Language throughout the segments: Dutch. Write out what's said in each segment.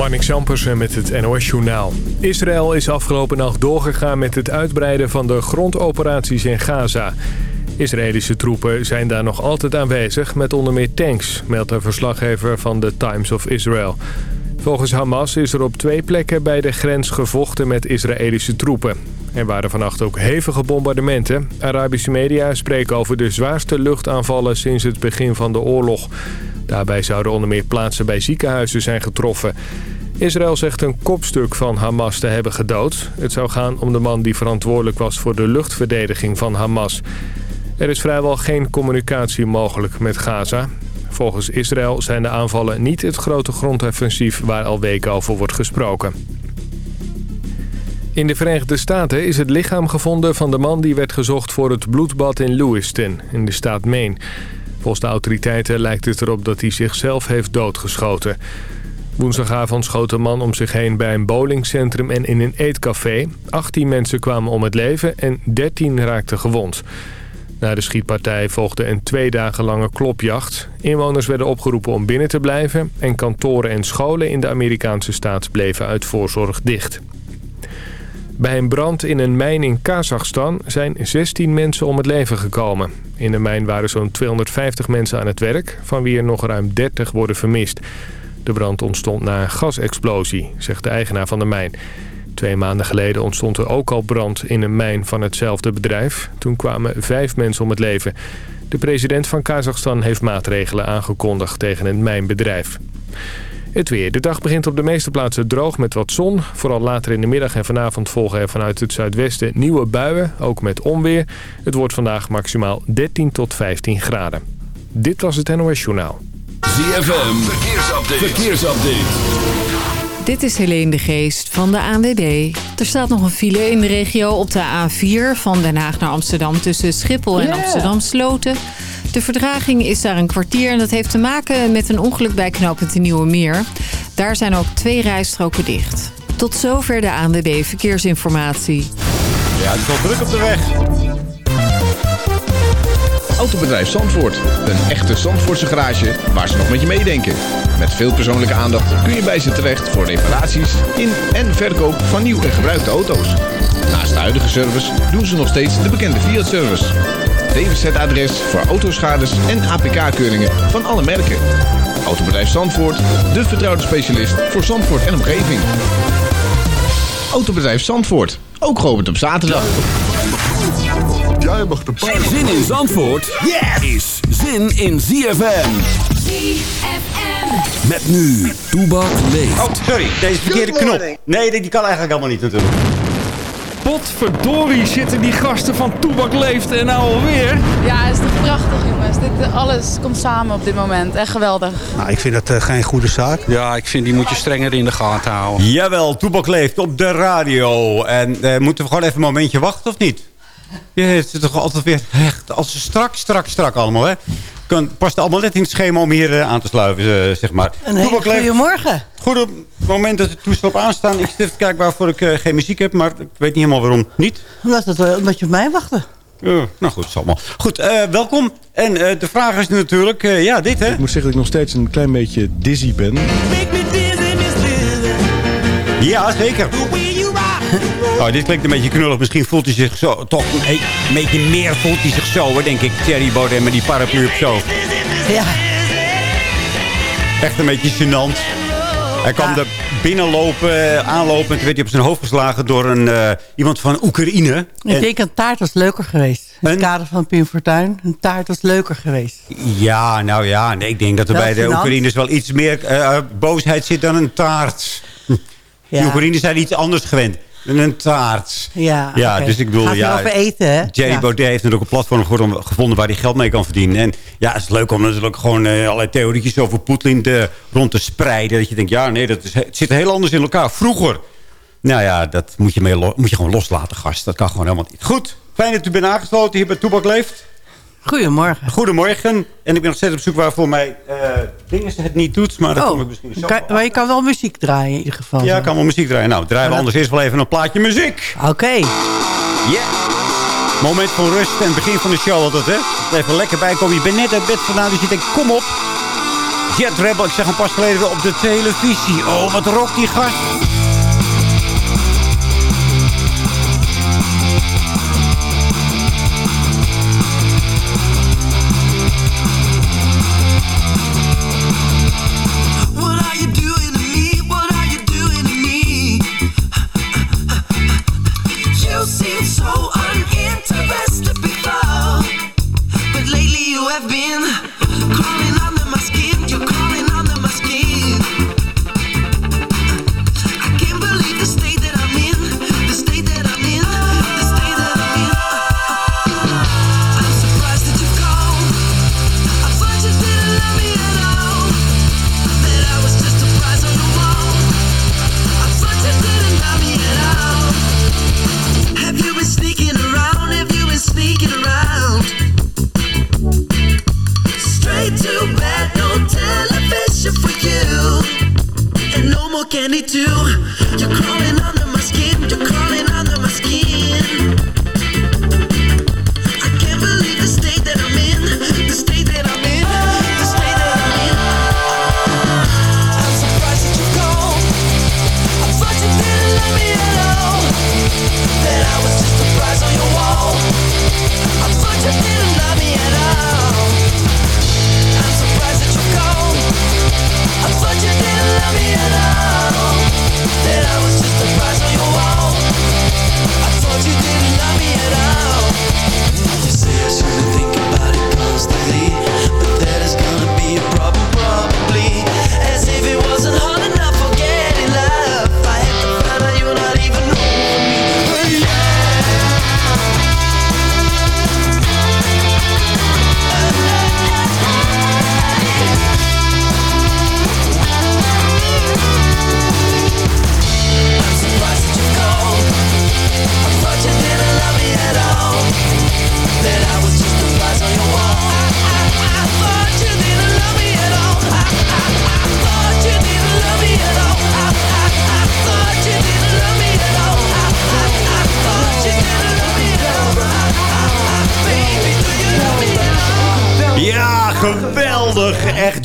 Marnik Sampersen met het NOS-journaal. Israël is afgelopen nacht doorgegaan met het uitbreiden van de grondoperaties in Gaza. Israëlische troepen zijn daar nog altijd aanwezig met onder meer tanks... meldt een verslaggever van The Times of Israel. Volgens Hamas is er op twee plekken bij de grens gevochten met Israëlische troepen. Er waren vannacht ook hevige bombardementen. Arabische media spreken over de zwaarste luchtaanvallen sinds het begin van de oorlog. Daarbij zouden onder meer plaatsen bij ziekenhuizen zijn getroffen. Israël zegt een kopstuk van Hamas te hebben gedood. Het zou gaan om de man die verantwoordelijk was voor de luchtverdediging van Hamas. Er is vrijwel geen communicatie mogelijk met Gaza. Volgens Israël zijn de aanvallen niet het grote grondoffensief waar al weken over wordt gesproken. In de Verenigde Staten is het lichaam gevonden van de man die werd gezocht voor het bloedbad in Lewiston, in de staat Maine. Volgens de autoriteiten lijkt het erop dat hij zichzelf heeft doodgeschoten. Woensdagavond schoot de man om zich heen bij een bowlingcentrum en in een eetcafé. 18 mensen kwamen om het leven en 13 raakten gewond. Na de schietpartij volgde een twee dagen lange klopjacht. Inwoners werden opgeroepen om binnen te blijven... en kantoren en scholen in de Amerikaanse staat bleven uit voorzorg dicht. Bij een brand in een mijn in Kazachstan zijn 16 mensen om het leven gekomen. In de mijn waren zo'n 250 mensen aan het werk, van wie er nog ruim 30 worden vermist. De brand ontstond na een gasexplosie, zegt de eigenaar van de mijn. Twee maanden geleden ontstond er ook al brand in een mijn van hetzelfde bedrijf. Toen kwamen vijf mensen om het leven. De president van Kazachstan heeft maatregelen aangekondigd tegen een mijnbedrijf. Het weer. De dag begint op de meeste plaatsen droog met wat zon. Vooral later in de middag en vanavond volgen er vanuit het zuidwesten nieuwe buien, ook met onweer. Het wordt vandaag maximaal 13 tot 15 graden. Dit was het NOS Journaal. ZFM, verkeersupdate. verkeersupdate. Dit is Helene de Geest van de ANWB. Er staat nog een file in de regio op de A4 van Den Haag naar Amsterdam... tussen Schiphol en Amsterdam Sloten... De verdraging is daar een kwartier en dat heeft te maken met een ongeluk bij knooppunt de Nieuwe Meer. Daar zijn ook twee rijstroken dicht. Tot zover de ANWB Verkeersinformatie. Ja, het is wel druk op de weg. Autobedrijf Zandvoort. Een echte Zandvoortse garage waar ze nog met je meedenken. Met veel persoonlijke aandacht kun je bij ze terecht voor reparaties in en verkoop van nieuw en gebruikte auto's. Naast de huidige service doen ze nog steeds de bekende Fiat-service. DWZ-adres voor autoschades en APK-keuringen van alle merken. Autobedrijf Zandvoort, de vertrouwde specialist voor Zandvoort en omgeving. Autobedrijf Zandvoort, ook geopend op zaterdag. Jij mag de Zin in Zandvoort is zin in ZFM. ZFM. Met nu, Toebak leeft. Oh, sorry, deze verkeerde knop. Nee, die kan eigenlijk helemaal niet natuurlijk. Potverdorie zitten die gasten van Toebak Leeft en nou alweer. Ja, het is toch prachtig jongens. Dit, alles komt samen op dit moment. Echt geweldig. Nou, ik vind dat uh, geen goede zaak. Ja, ik vind die moet je strenger in de gaten houden. Jawel, Toebak Leeft op de radio. En uh, moeten we gewoon even een momentje wachten of niet? Je heeft het toch altijd weer echt als strak, strak, strak allemaal, hè? Kan, past allemaal net in het schema om hier uh, aan te sluiten, uh, zeg maar. Een hele goedemorgen. Goed op het moment dat het toestel op aanstaan. Ik zit even kijken waarvoor ik uh, geen muziek heb, maar ik weet niet helemaal waarom niet. Omdat, het, omdat je op mij wachtte. Uh, nou goed, allemaal. Goed, uh, welkom. En uh, de vraag is natuurlijk, ja, dit hè. Ik moet zeggen dat ik nog steeds een klein beetje dizzy ben. Ja, zeker. Oh, dit klinkt een beetje knullig. Misschien voelt hij zich zo, toch een, een beetje meer voelt hij zich zo, hoor, denk ik. Thierry Baudet met die paraplu op zo. Ja. Echt een beetje gênant. Hij kwam er binnenlopen, aanlopen. En toen werd hij op zijn hoofd geslagen door een, uh, iemand van Oekraïne. Ik en... denk een taart was leuker geweest. In het een... kader van Pim Fortuyn. Een taart was leuker geweest. Ja, nou ja. Nee, ik denk dat er bij de Oekraïners wel iets meer uh, boosheid zit dan een taart. Ja. Oekraïners zijn iets anders gewend. Een taart. Ja, ja okay. dus ik bedoel... Gaat ja, over eten, hè? Jerry ja. Baudet heeft natuurlijk een platform gevonden waar hij geld mee kan verdienen. En ja, het is leuk om natuurlijk gewoon uh, allerlei theorietjes over Poetin rond te spreiden. Dat je denkt, ja, nee, dat is, het zit heel anders in elkaar. Vroeger, nou ja, dat moet je, mee, moet je gewoon loslaten, gast. Dat kan gewoon helemaal niet. Goed, fijn dat u bent aangesloten hier bij Toebak Leeft. Goedemorgen. Goedemorgen. En ik ben nog steeds op zoek waarvoor mij uh, dingen het niet doet. Maar dat oh, kom ik misschien zo kan, Maar je kan wel muziek draaien in ieder geval. Ja, ik kan wel muziek draaien. Nou, draaien we anders eerst wel even een plaatje muziek. Oké. Okay. Yeah. Moment van rust en begin van de show altijd, hè? Even lekker bijkomen. Je bent net uit bed vandaan, dus je denkt, kom op. Jet Rebel. Ik zeg hem pas geleden op de televisie. Oh, wat rokt die gast.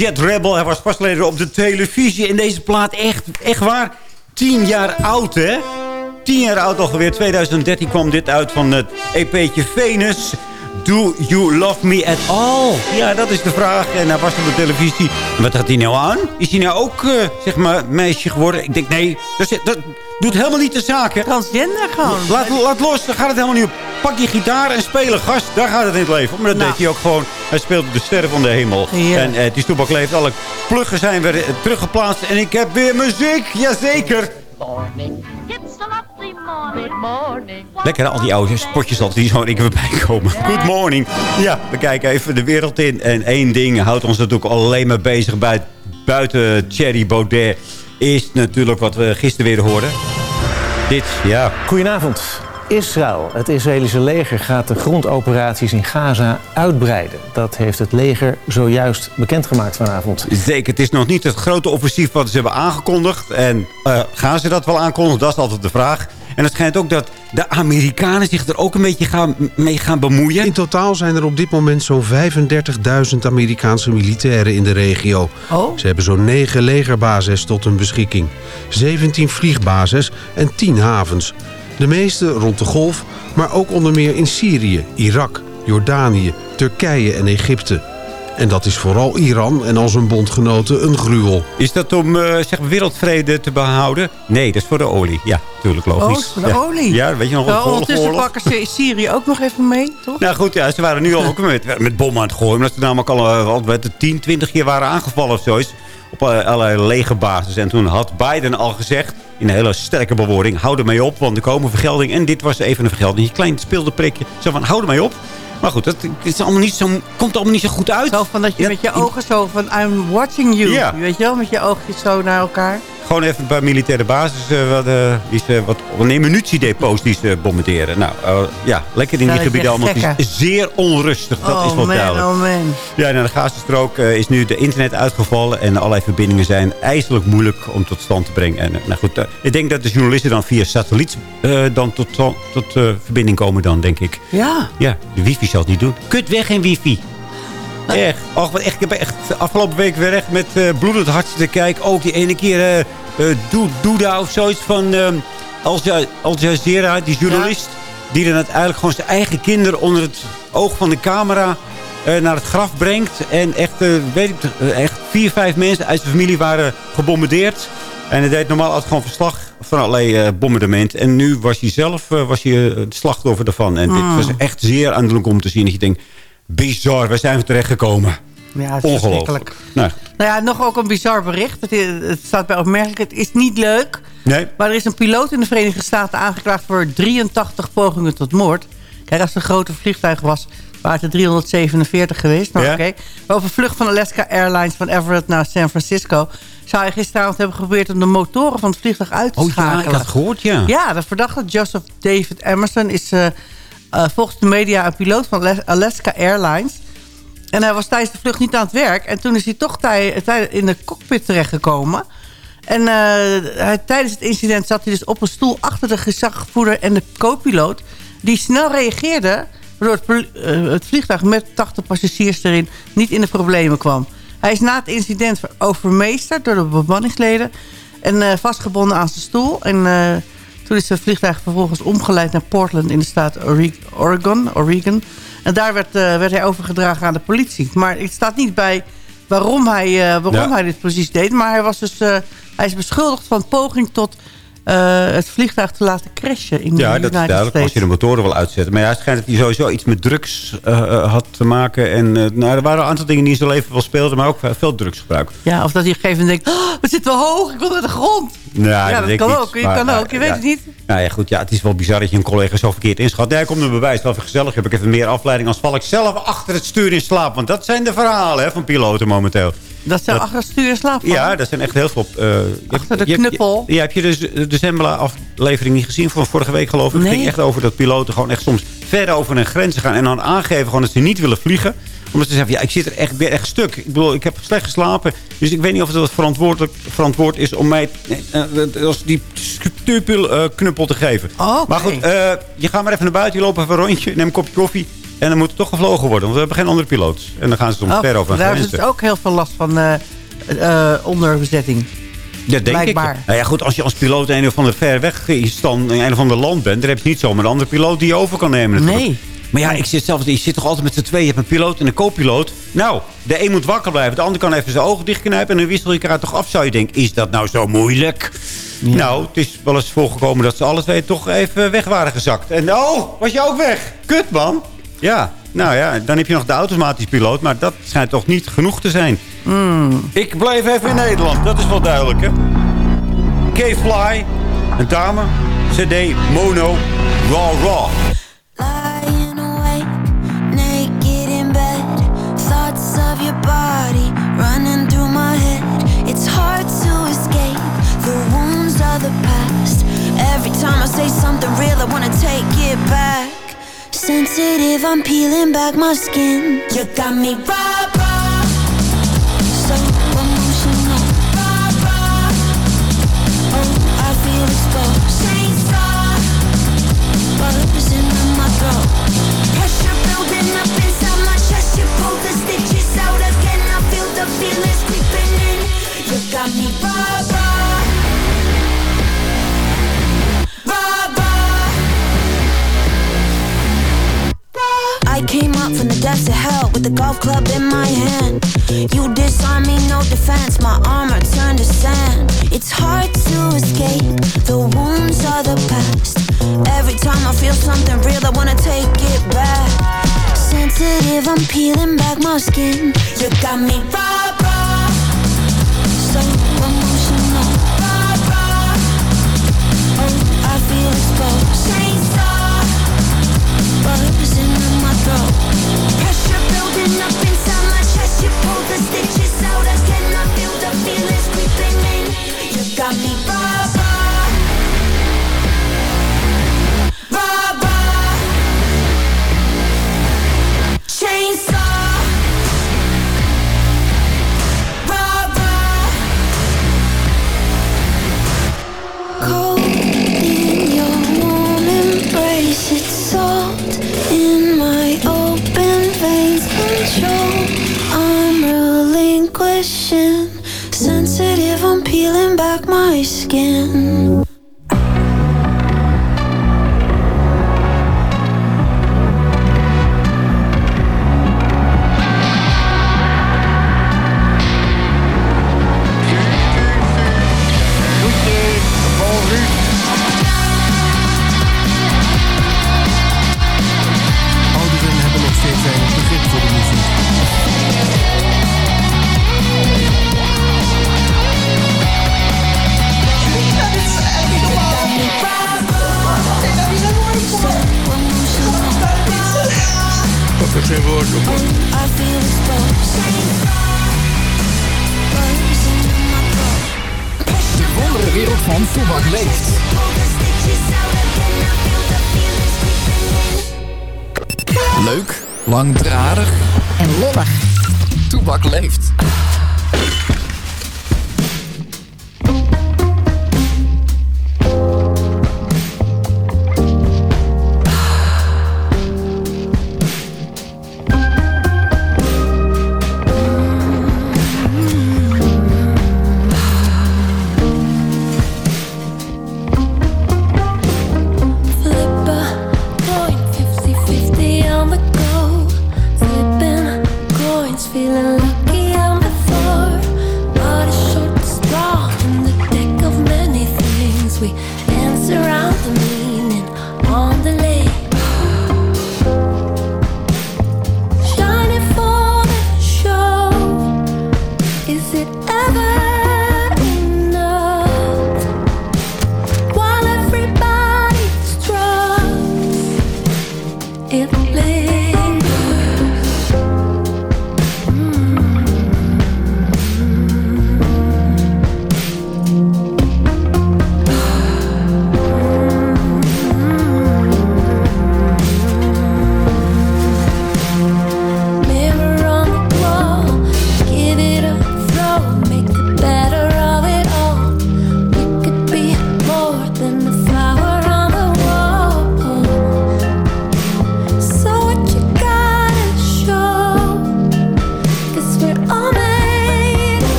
Jet Rebel. Hij was vastleden op de televisie. In deze plaat echt, echt waar, tien jaar oud, hè? Tien jaar oud alweer. 2013 kwam dit uit van het EP'tje Venus. Do you love me at all? Ja, dat is de vraag. En hij was op de televisie. wat had hij nou aan? Is hij nou ook, uh, zeg maar, meisje geworden? Ik denk, nee, dat, dat doet helemaal niet de zaak. Transgender gewoon. Laat, laat los, daar gaat het helemaal niet op. Pak je gitaar en spelen, gast. Daar gaat het in het leven Maar dat nou. deed hij ook gewoon. Hij speelde de sterren van de hemel. En uh, die stoepak leeft. Alle pluggen zijn weer uh, teruggeplaatst. En ik heb weer muziek, jazeker. Morning. Morning. Lekker al die oude spotjes altijd die zo ik weer bij komen. Good morning. Ja, we kijken even de wereld in. En één ding houdt ons natuurlijk alleen maar bezig bij, buiten Thierry Baudet. Is natuurlijk wat we gisteren weer hoorden. Dit, ja. Goedenavond. Israël, het Israëlische leger, gaat de grondoperaties in Gaza uitbreiden. Dat heeft het leger zojuist bekendgemaakt vanavond. Zeker, het is nog niet het grote offensief wat ze hebben aangekondigd. En uh, gaan ze dat wel aankondigen? Dat is altijd de vraag. En het schijnt ook dat de Amerikanen zich er ook een beetje gaan, mee gaan bemoeien. In totaal zijn er op dit moment zo'n 35.000 Amerikaanse militairen in de regio. Oh? Ze hebben zo'n 9 legerbases tot hun beschikking. 17 vliegbases en 10 havens. De meeste rond de golf, maar ook onder meer in Syrië, Irak, Jordanië, Turkije en Egypte. En dat is vooral Iran en al zijn bondgenoten een gruwel. Is dat om uh, zeg, wereldvrede te behouden? Nee, dat is voor de olie. Ja, natuurlijk logisch. Oh, voor de olie? Ja, weet je nog wel. Ondertussen pakken ze Syrië ook nog even mee, toch? Nou goed, ja, ze waren nu al ook met, met bommen aan het gooien. Omdat ze namelijk al, uh, al 10, 20 keer waren aangevallen of zoiets op eh, allerlei legerbasis. En toen had Biden al gezegd, in een hele sterke bewoording... hou er mee op, want er komen vergelding. En dit was even een vergelding. Een klein speelde prikje. Zo van, hou er mee op. Maar goed, dat is allemaal niet zo, komt allemaal niet zo goed uit. Zo van dat je met je ogen zo van, I'm watching you. Ja. Weet je wel, met je oogjes zo naar elkaar. Gewoon even bij militaire basis uh, wat, uh, die ze, wat nee, munitiedepots die ze bombarderen. Nou, ja, lekker in die gebieden allemaal. Het is zeer onrustig, dat oh is wel man, duidelijk. Oh man. Ja, en aan de Gazastrook is nu de internet uitgevallen. En allerlei verbindingen zijn ijselijk moeilijk om tot stand te brengen. En, nou goed, ik denk dat de journalisten dan via satelliet dan tot, tot verbinding komen dan, denk ik. Ja. Ja, de wifi zal het niet doen. Kut weg geen wifi. Echt. Och, wat echt. Ik heb echt afgelopen week weer echt met uh, bloedend hart te kijken. Ook die ene keer uh, Douda of zoiets van uh, Al Jazeera, die journalist. Die dan uiteindelijk gewoon zijn eigen kinderen onder het oog van de camera naar het graf brengt. En echt, weet ik, echt vier, vijf mensen uit zijn familie waren gebombardeerd. En hij deed normaal altijd gewoon verslag van allerlei uh, bombardementen. En nu was hij zelf was hij, het slachtoffer ervan. En dit was echt zeer aandoenlijk om te zien. Dat je denkt, bizar, waar zijn we terechtgekomen? Ja, het is Ongelooflijk. Nou. nou. ja, nog ook een bizar bericht. Het, het, staat bij opmerkelijk. Het is niet leuk. Nee. Maar er is een piloot in de Verenigde Staten aangeklaagd voor 83 pogingen tot moord. Kijk, als het een grote vliegtuig was, waren het 347 geweest. Maar oké. Over vlucht van Alaska Airlines van Everett naar San Francisco... zou hij gisteravond hebben geprobeerd om de motoren van het vliegtuig uit te schakelen. Oh ja, ik had het gehoord, ja. Ja, de verdachte Joseph David Emerson is... Uh, uh, volgens de media een piloot van Alaska Airlines. En hij was tijdens de vlucht niet aan het werk. En toen is hij toch in de cockpit terechtgekomen. En uh, hij, tijdens het incident zat hij dus op een stoel achter de gezagvoerder en de co-piloot. Die snel reageerde, waardoor het, het, vliegtuig met 80 passagiers erin niet in de problemen kwam. Hij is na het incident overmeesterd door de bemanningsleden en vastgebonden aan zijn stoel. En toen is het vliegtuig vervolgens omgeleid naar Portland in de staat Oregon. Oregon. En daar werd, uh, werd hij overgedragen aan de politie. Maar het staat niet bij waarom hij, uh, waarom hij dit precies deed. Maar hij, was dus, uh, hij is beschuldigd van poging tot uh, het vliegtuig te laten crashen in ja, de dat is duidelijk. Als je de motoren wil uitzetten. Maar ja, het schijnt dat hij sowieso iets met drugs uh, had te maken. En uh, nou, er waren een aantal dingen die in zijn leven wel speelden. Maar ook veel drugs gebruikt. Ja, of dat hij op een gegeven moment denkt... Oh, we zitten wel hoog, ik wil naar de grond. Nou, ja, dat, kan ook. Je maar, kan ook, je weet het niet. Nou ja, goed. Ja, het is wel bizar dat je een collega zo verkeerd inschat. Nee, komt er bewijs. Wel gezellig. Heb ik even meer afleiding. Als val ik zelf achter het stuur in slaap. Want dat zijn de verhalen hè, van piloten momenteel. Dat zijn achter het stuur in slaap Ja, dat zijn echt heel veel... Uh, achter de knuppel. Je, ja, heb je de, de Zembla-aflevering niet gezien van vorige week geloof ik? Het ging echt over dat piloten gewoon echt soms ver over een grens gaan. En dan aangeven gewoon dat ze niet willen vliegen omdat ze zeggen, ja, ik zit er echt, ben echt stuk. Ik bedoel, ik heb slecht geslapen. Dus ik weet niet of het verantwoordelijk verantwoord is om mij uh, als die stupil uh, knuppel te geven. Oh, Maar goed, je gaat maar even naar buiten. Je loopt even een rondje. Neem een kopje koffie. En dan moet het toch gevlogen worden. Want we hebben geen andere piloot. En dan gaan ze soms oh, ver over Daar is dus ook heel veel last van onderbezetting. Ja, denk Blijkbaar. ik. Nou ja, goed, als je als piloot een of ander ver weg in een of ander land bent... dan heb je niet zomaar een andere piloot die je over kan nemen. Natuurlijk. Nee. Maar ja, ik zit zelf, je zit toch altijd met z'n tweeën. Je hebt een piloot en een co-piloot. Nou, de een moet wakker blijven. De ander kan even zijn ogen dichtknijpen. En dan wissel je elkaar toch af, zou je denken. Is dat nou zo moeilijk? Ja. Nou, het is wel eens voorgekomen dat ze alle twee toch even weg waren gezakt. En oh, was je ook weg? Kut, man. Ja, nou ja, dan heb je nog de automatisch piloot. Maar dat schijnt toch niet genoeg te zijn. Mm. Ik blijf even in Nederland. Dat is wel duidelijk, hè. K-Fly, een dame, CD, mono, raw, raw. Sensitive, I'm peeling back my skin. You got me raw, raw. So with a golf club in my hand. You disarm me, no defense. My armor turned to sand. It's hard to escape the wounds of the past. Every time I feel something real, I wanna take it back. Sensitive, I'm peeling back my skin. You got me raw, my skin.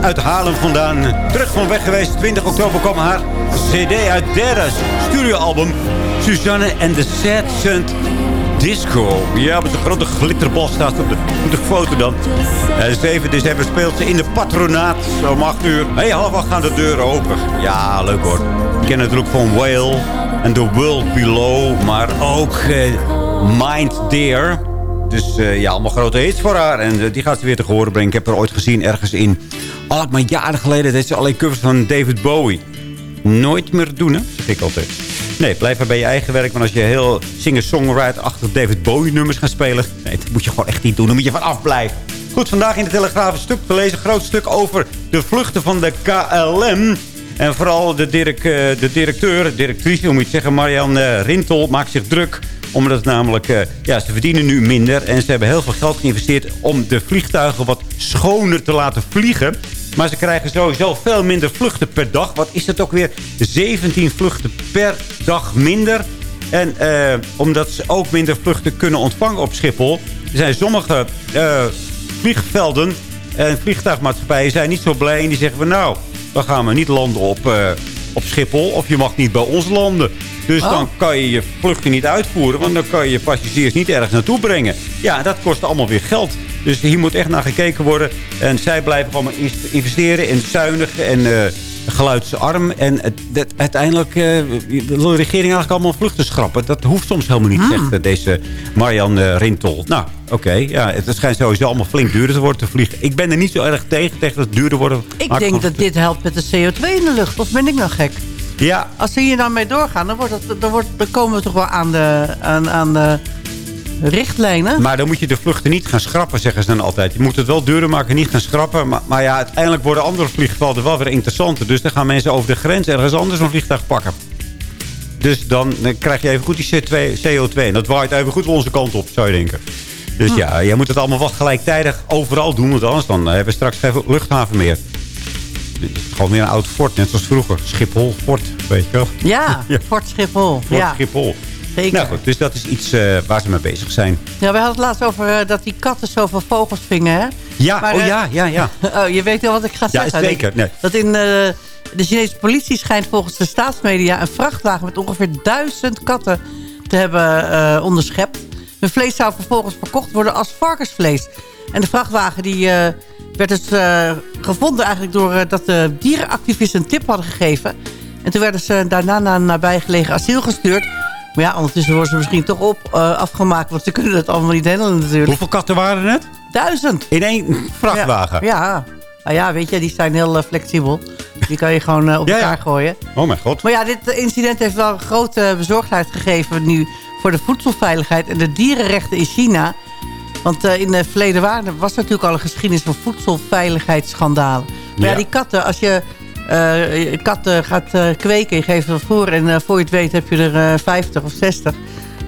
Uit Haarlem vandaan. Terug van weg geweest. 20 oktober kwam haar cd uit derde studioalbum. Suzanne and the Sad Sunt Disco. Ja, met een grote glitterbal staat op de, op de foto dan. En 7 december speelt ze in de patronaat om 8 uur. Hé, hey, half acht gaan de deuren open. Ja, leuk hoor. Ik ken het van Whale en The World Below. Maar ook eh, Mind Dear. Dus eh, ja, allemaal grote hits voor haar. En eh, die gaat ze weer te horen brengen. Ik heb haar ooit gezien ergens in... Al maar jaren geleden deed ze alleen covers van David Bowie. Nooit meer doen, hè? Ik altijd. Nee, blijf er bij je eigen werk. Maar als je heel singer-songwriter-achtig David Bowie-nummers gaat spelen... Nee, dat moet je gewoon echt niet doen. Daar moet je van afblijven. Goed, vandaag in de Telegraaf een stuk te lezen. Een groot stuk over de vluchten van de KLM. En vooral de, direct, de directeur, directrice, hoe moet je het zeggen... Marianne Rintel maakt zich druk Omdat het namelijk, eh, ja, ze verdienen nu minder. En ze hebben heel veel geld geïnvesteerd om de vliegtuigen wat schoner te laten vliegen. Maar ze krijgen sowieso veel minder vluchten per dag. Wat is dat ook weer? 17 vluchten per dag minder. En eh, omdat ze ook minder vluchten kunnen ontvangen op Schiphol... zijn sommige eh, vliegvelden en vliegtuigmaatschappijen zijn niet zo blij. En die zeggen van nou, dan gaan we niet landen op, eh, op Schiphol. Of je mag niet bij ons landen. Dus Oh. dan kan je je vluchten niet uitvoeren. Want dan kan je je passagiers niet ergens naartoe brengen. Ja, dat kost allemaal weer geld. Dus hier moet echt naar gekeken worden. En zij blijven gewoon maar investeren in zuinig en eh, geluidsarm. En het, dat- uiteindelijk eh, wil de regering eigenlijk allemaal vluchten schrappen. Dat hoeft soms helemaal niet, zegt eh, deze Marian Rintel. Nou, oké. ja, het schijnt sowieso allemaal flink duurder te worden te vliegen. Ik ben er niet zo erg tegen, tegen dat het duurder wordt. Ik denk dat dit helpt met de CO2 in de lucht. Of ben ik nou gek? Ja. Als ze hier nou mee doorgaan, dan, wordt het, dan, wordt, dan komen we toch wel aan de, aan, aan de richtlijnen. Maar dan moet je de vluchten niet gaan schrappen, zeggen ze dan altijd. Je moet het wel duurder maken, niet gaan schrappen. Maar, maar ja, uiteindelijk worden andere vliegvelden wel weer interessanter. Dus dan gaan mensen over de grens ergens anders een vliegtuig pakken. Dus dan, dan krijg je even goed die C2, CO2. En dat waait even goed onze kant op, zou je denken. Dus ja, jij moet het allemaal wel gelijktijdig overal doen. Want anders dan hebben we straks geen luchthaven meer. Gewoon weer een oud fort, net zoals vroeger. Schiphol, fort, weet je wel. Ja, Fort Schiphol. Fort ja. Schiphol. Zeker. Nou goed, dus dat is iets eh, waar ze mee bezig zijn. ja, we hadden het laatst over eh, dat die katten zoveel vogels vingen, hè? Ja, Maar, oh eh, ja, ja, ja. Oh, je weet wel wat ik ga Ja, zeggen. zeker. Nee. Dat in de Chinese politie schijnt volgens de staatsmedia... een vrachtwagen met ongeveer duizend katten te hebben onderschept. Hun vlees zou vervolgens verkocht worden als varkensvlees. En de vrachtwagen die, werd dus gevonden eigenlijk door eh, dat de dierenactivisten een tip hadden gegeven. En toen werden ze daarna naar een nabijgelegen asiel gestuurd. Maar ja, ondertussen worden ze misschien toch op, eh, afgemaakt. Want ze kunnen het allemaal niet handelen natuurlijk. Hoeveel katten waren het? Duizend. In één vrachtwagen? Ja, ja. Nou ja, weet je, die zijn heel eh, flexibel. Die kan je gewoon eh, op Ja, ja. elkaar gooien. Oh mijn god. Maar ja, dit incident heeft wel grote bezorgdheid gegeven nu voor de voedselveiligheid en de dierenrechten in China. Want in de verleden waren, was er natuurlijk al een geschiedenis van voedselveiligheidsschandalen. Maar Ja. die katten, als je eh, katten gaat eh, kweken, je geeft het voer en eh, voor je het weet heb je er eh 50 of 60.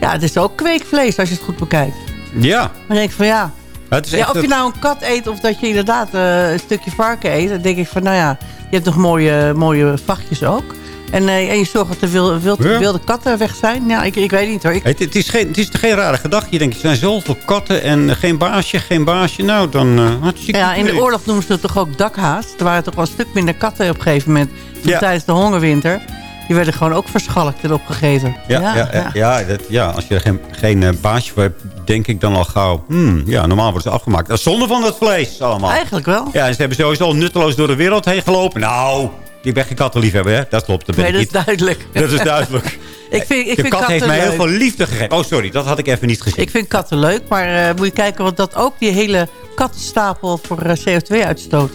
Ja, het is ook kweekvlees als je het goed bekijkt. Ja. Dan denk ik van ja, Het is ja, echt of je nou een kat eet of dat je inderdaad eh, een stukje varken eet. Dan denk ik van, nou ja, je hebt nog mooie, mooie vachtjes ook. En, eh, en je zorgt dat de wil- wild- Ja. wilde katten weg zijn. Ja, ik, ik weet niet hoor. Ik, Het, het is geen, het is geen rare gedachte. Je denkt, er zijn zoveel katten en geen baasje, geen baasje. Nou, dan uh, hartstikke ja, in de oorlog noemen ze het toch ook dakhaas. Er waren toch wel een stuk minder katten op een gegeven moment. Ja. Tijdens de hongerwinter. Die werden gewoon ook verschalkt en opgegeten. Ja, ja, ja, ja, dat, ja, als je er geen, geen eh, baasje voor hebt, denk ik dan al gauw... Hmm, ja, normaal worden ze afgemaakt. Dat is zonde van dat vlees allemaal. Eigenlijk wel. Ja, en ze hebben sowieso al nutteloos door de wereld heen gelopen. Nou, je bent geen kattenliefhebber, hè? Dat klopt. Dat ben Nee, ik dat is duidelijk. Dat is duidelijk. ik vind, ik de vind kat heeft mij heel veel liefde gegeven. Oh, sorry, dat had ik even niet gezien. Ik vind katten leuk, maar eh, moet je kijken wat dat ook die hele kattenstapel voor eh, CO2-uitstoot.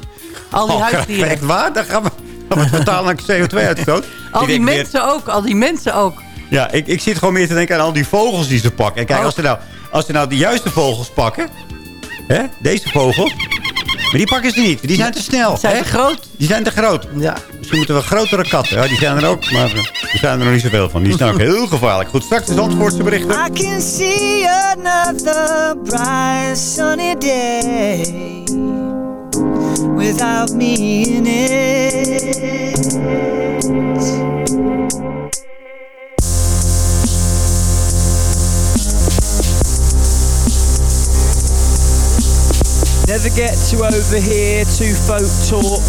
Al die Oh, huisdieren. Echt waar? Dan gaan we, gaan we vertalen naar CO2-uitstoot. Al die mensen ook, al die mensen ook. Ja, ik, ik zit gewoon meer te denken aan al die vogels die ze pakken. En kijk, Oh. als, ze nou, als ze nou de juiste vogels pakken... Hè, deze vogels... Maar die pakken ze niet. Die zijn te snel. Die zijn hè? te groot. Die zijn te groot. Ja. Misschien moeten we grotere katten. Ja, die zijn er ook, maar eh, die zijn er nog niet zoveel van. Die zijn ook heel gevaarlijk. Goed, straks de Zandvoortse berichten. I can see another bright sunny day without me in it. Never get to overhear two folk talk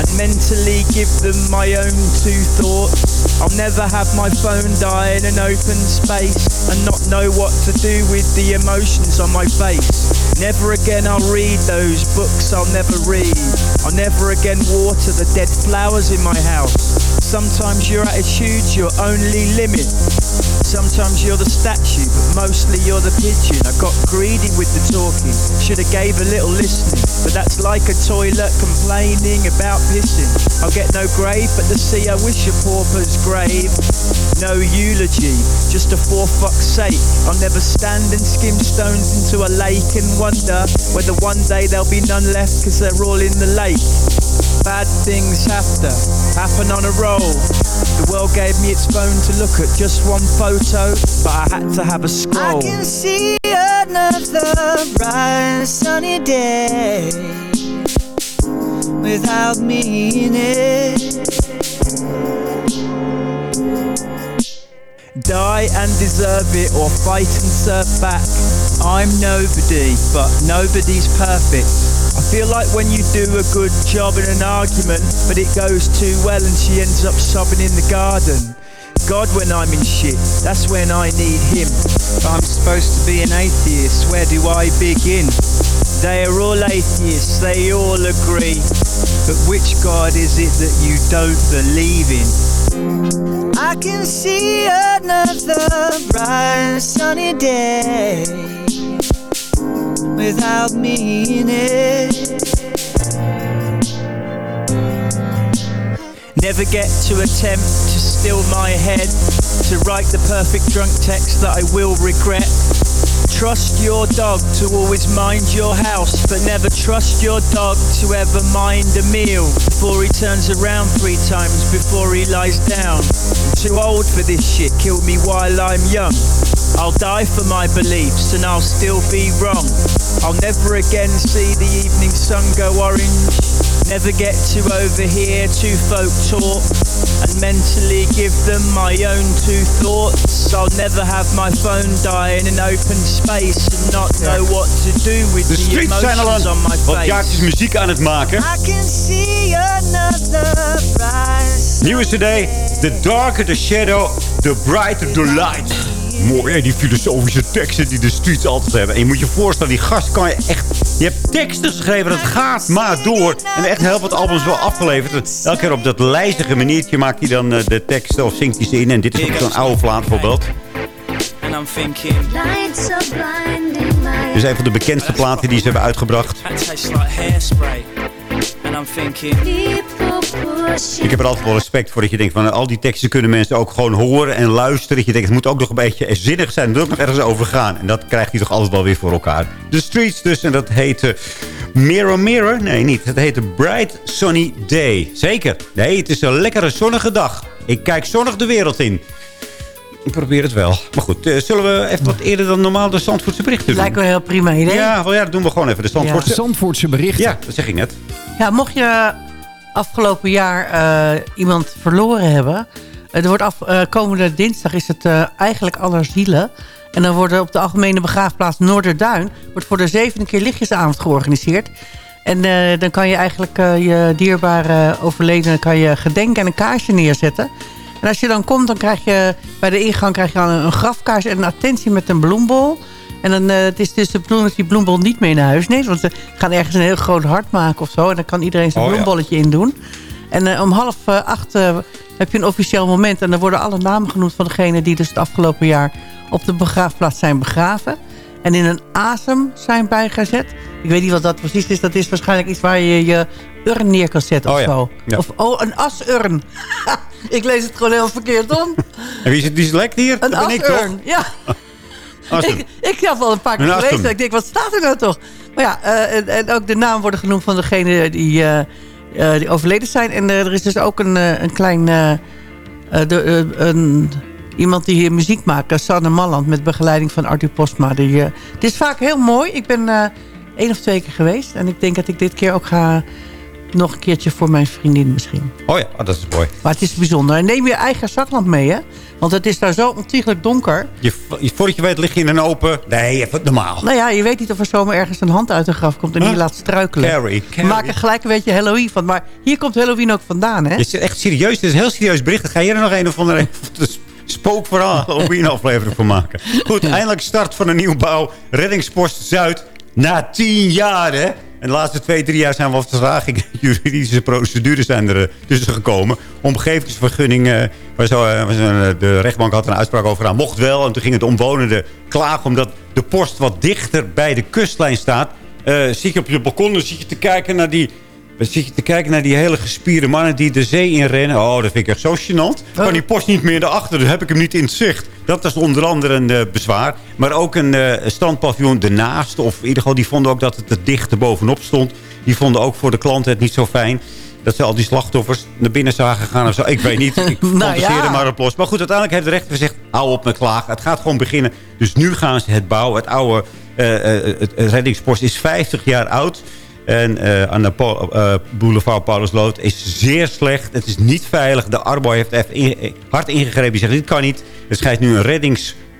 and mentally give them my own two thoughts. I'll never have my phone die in an open space and not know what to do with the emotions on my face. Never again I'll read those books I'll never read. I'll never again water the dead flowers in my house. Sometimes your attitude's your only limit. Sometimes you're the statue, but mostly you're the pigeon. I got greedy with the talking, should have gave a little listening. But that's like a toilet complaining about pissing. I'll get no grave, but the sea I wish a pauper's grave. No eulogy, just a for fuck's sake. I'll never stand and skim stones into a lake and wonder whether one day there'll be none left because they're all in the lake. Bad things have to happen on a roll. The world gave me its phone to look at just one photo, but I had to have a scroll. I can see another bright sunny day without me in it. Die and deserve it or fight and serve back. I'm nobody, but nobody's perfect. Feel like when you do a good job in an argument, but it goes too well and she ends up sobbing in the garden. God when I'm in shit, that's when I need him. I'm supposed to be an atheist, where do I begin? They are all atheists, they all agree. But which God is it that you don't believe in? I can see another bright sunny day without me in it. Never get to attempt to still my head, to write the perfect drunk text that I will regret. Trust your dog to always mind your house, but never trust your dog to ever mind a meal before he turns around three times before he lies down. Too old for this shit, kill me while I'm young. I'll die for my beliefs and I'll still be wrong. I'll never again see the evening sun go orange. Never get to overhear two folk talk and mentally give them my own two thoughts. I'll never have my phone die in an open space and not know what to do with De the streets zijn al emotions on my aan wat face. jaartjes muziek aan het maken. I can see another Nieuwe cd, The Darker the Shadow, The Brighter the Light. Mooi hè, die filosofische teksten die de streets altijd hebben. En je moet je voorstellen, die gast kan je echt... Je hebt teksten geschreven, dat gaat maar door. En echt heel wat albums wel afgeleverd. Elke keer op dat lijzige maniertje maakt hij dan eh, de teksten of zingt hij ze in. En dit is ook zo'n oude plaat bijvoorbeeld. And I'm thinking, Dit is een van de bekendste platen die ze hebben uitgebracht. Ik heb er altijd wel respect voor dat je denkt van al die teksten kunnen mensen ook gewoon horen en luisteren. Dat je denkt het moet ook nog een beetje zinnig zijn. Er moet ook nog ergens over gaan. En dat krijgt hij toch altijd wel weer voor elkaar. De Streets dus en dat heette Mirror Mirror. Nee niet, het heette Bright Sunny Day. Zeker. Nee, het is een lekkere zonnige dag. Ik kijk zonnig de wereld in. Ik probeer het wel. Maar goed, eh, zullen we even wat eerder dan normaal de Zandvoortse berichten doen? Lijkt wel een heel prima idee. Ja, wel, ja, dat doen we gewoon even. De Zandvoortse, Ja. Zandvoortse berichten. Ja, dat zeg ik net. Ja, mocht je afgelopen jaar eh, iemand verloren hebben... eh, er wordt af, eh, komende dinsdag is het eh, eigenlijk Allerzielen. En dan wordt er op de Algemene Begraafplaats Noorderduin... wordt voor de zevende keer lichtjesavond georganiseerd. En eh, dan kan je eigenlijk eh, je dierbare overledene kan je gedenken en een kaarsje neerzetten. En als je dan komt, dan krijg je bij de ingang krijg je dan een, een grafkaars en een attentie met een bloembol. En dan, eh, het is dus de bedoeling dat die bloembol niet mee naar huis neemt. Want ze gaan ergens een heel groot hart maken of zo. En dan kan iedereen zijn Oh, ja. bloembolletje in doen. En eh, om half eh, acht heb je een officieel moment. En dan worden alle namen genoemd van degenen die dus het afgelopen jaar op de begraafplaats zijn begraven. En in een asem zijn bijgezet. Ik weet niet wat dat precies is. Dat is waarschijnlijk iets waar je je urn neer kan zetten Oh of ja. zo. Ja. Of oh, een asurn. ik lees het gewoon heel verkeerd om. En wie is het dyslect hier? Een dat ben ik toch? ja. Ik, ik heb al een paar keer gelezen. Ik denk, wat staat er nou toch? Maar ja, eh, en, en ook de naam worden genoemd van degene die, eh, eh, die overleden zijn. En er is dus ook een, een klein... de, een, iemand die hier muziek maakt, Sanne Malland... met begeleiding van Arthur Postma. Die, het is vaak heel mooi. Ik ben één of twee keer geweest. En ik denk dat ik dit keer ook ga... nog een keertje voor mijn vriendin misschien. Oh ja, oh, dat is mooi. Maar het is bijzonder. En neem je eigen zaklamp mee, hè? Want het is daar zo ontiegelijk donker. Je, voordat je weet lig je in een open... Nee, even normaal. Nou ja, je weet niet of er zomaar ergens een hand uit de graf komt... en die je laat struikelen. Carrie, We Carrie. maken gelijk een beetje Halloween van. Maar hier komt Halloween ook vandaan, hè? Dit is echt serieus. Dit is een heel serieus bericht. Ga je er nog een of andere spookverhaal Halloween aflevering van maken. Goed, eindelijk start van een nieuwbouw. Reddingspost Zuid. Na tien jaar, hè? En de laatste twee, drie jaar zijn wat vertragingen. Juridische procedures zijn er eh, tussen gekomen. Omgevingsvergunning, eh, waar zo, eh, de rechtbank had een uitspraak over aan. Mocht wel. En toen ging het omwonenden klagen omdat de post wat dichter bij de kustlijn staat. Zit je op je balkon, dan zit je te kijken naar die... Dan zit je te kijken naar die hele gespierde mannen die de zee inrennen. Oh, dat vind ik echt zo gênant. Kan die post niet meer naar achter, dan heb ik hem niet in het zicht. Dat is onder andere een eh, bezwaar. Maar ook een eh strandpaviljoen ernaast. Of in ieder geval, die vonden ook dat het te dicht er bovenop stond. Die vonden ook voor de klanten het niet zo fijn. dat ze al die slachtoffers naar binnen zagen gaan of zo. Ik weet niet. Ik Nou ja. er maar op los. Maar goed, uiteindelijk heeft de rechter gezegd... hou op met klagen. Het gaat gewoon beginnen. Dus nu gaan ze het bouwen. Het oude eh, het reddingspost is 50 jaar oud. En eh, aan de eh, boulevard Paulusloot is zeer slecht. Het is niet veilig. De Arbo heeft even hard ingegrepen. Die zegt, dit kan niet. Er schijnt nu een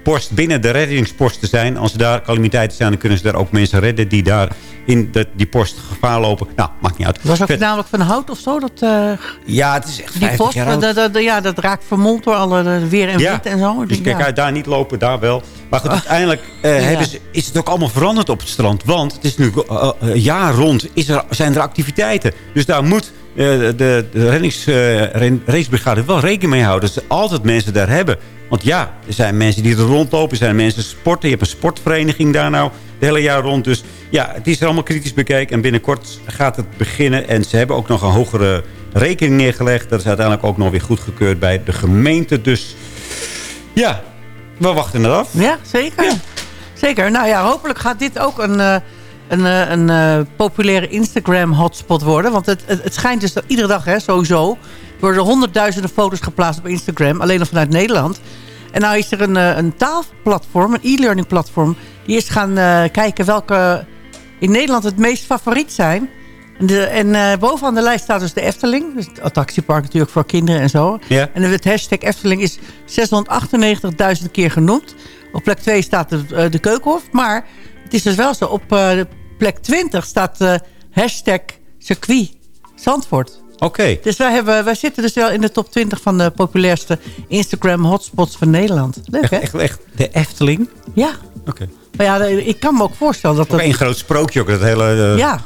reddingspost binnen de reddingspost te zijn. Als er daar calamiteiten zijn, dan kunnen ze daar ook mensen redden... die daar in de, die post gevaar lopen. Nou, maakt niet uit. Was ook Vet. namelijk van hout of zo? Dat, eh, Ja, het is echt die 50 post, jaar oud. dat, dat- ja, dat raakt vermomd door alle eh, weer en wind en zo. Dus kijk Ja. uit, daar niet lopen, daar wel. Maar goed, uiteindelijk eh, Ja. hebben ze, is het ook allemaal veranderd op het strand. Want het is nu eh, eh, jaar rond is er, zijn er activiteiten. Dus daar moet eh, de, de reddings, eh, wel rekening mee houden. Dat ze altijd mensen daar hebben. Want ja, er zijn mensen die er rondlopen. Er zijn mensen sporten. Je hebt een sportvereniging daar nou het hele jaar rond. Dus ja, het is er allemaal kritisch bekeken. En binnenkort gaat het beginnen. En ze hebben ook nog een hogere rekening neergelegd. Dat is uiteindelijk ook nog weer goedgekeurd bij de gemeente. Dus ja, we wachten het af. Ja, zeker. Zeker. Nou ja, hopelijk gaat dit ook een, eh, een, eh, een eh, populaire Instagram-hotspot worden. Want het, het, het schijnt dus dat iedere dag, hè, sowieso... worden honderdduizenden foto's geplaatst op Instagram. Alleen al vanuit Nederland. En nou is er een, eh, een taalplatform, een e-learning platform... die is gaan kijken welke in Nederland het meest favoriet zijn... En, de, en bovenaan de lijst staat dus de Efteling. Dus het attractiepark natuurlijk voor kinderen en zo. En het hashtag Efteling is 698.000 keer genoemd. Op plek 2 staat de, de Keukenhof. Maar het is dus wel zo. Op de plek 20 staat de hashtag circuit Zandvoort. Oké. Dus wij, hebben, wij zitten dus wel in de top 20 van de populairste Instagram hotspots van Nederland. Leuk Echt, hè? echt, echt de Efteling? Ja. Oké. Maar ja, ik kan me ook voorstellen dat Ook dat... één groot sprookje ook. Dat hele, eh, Ja.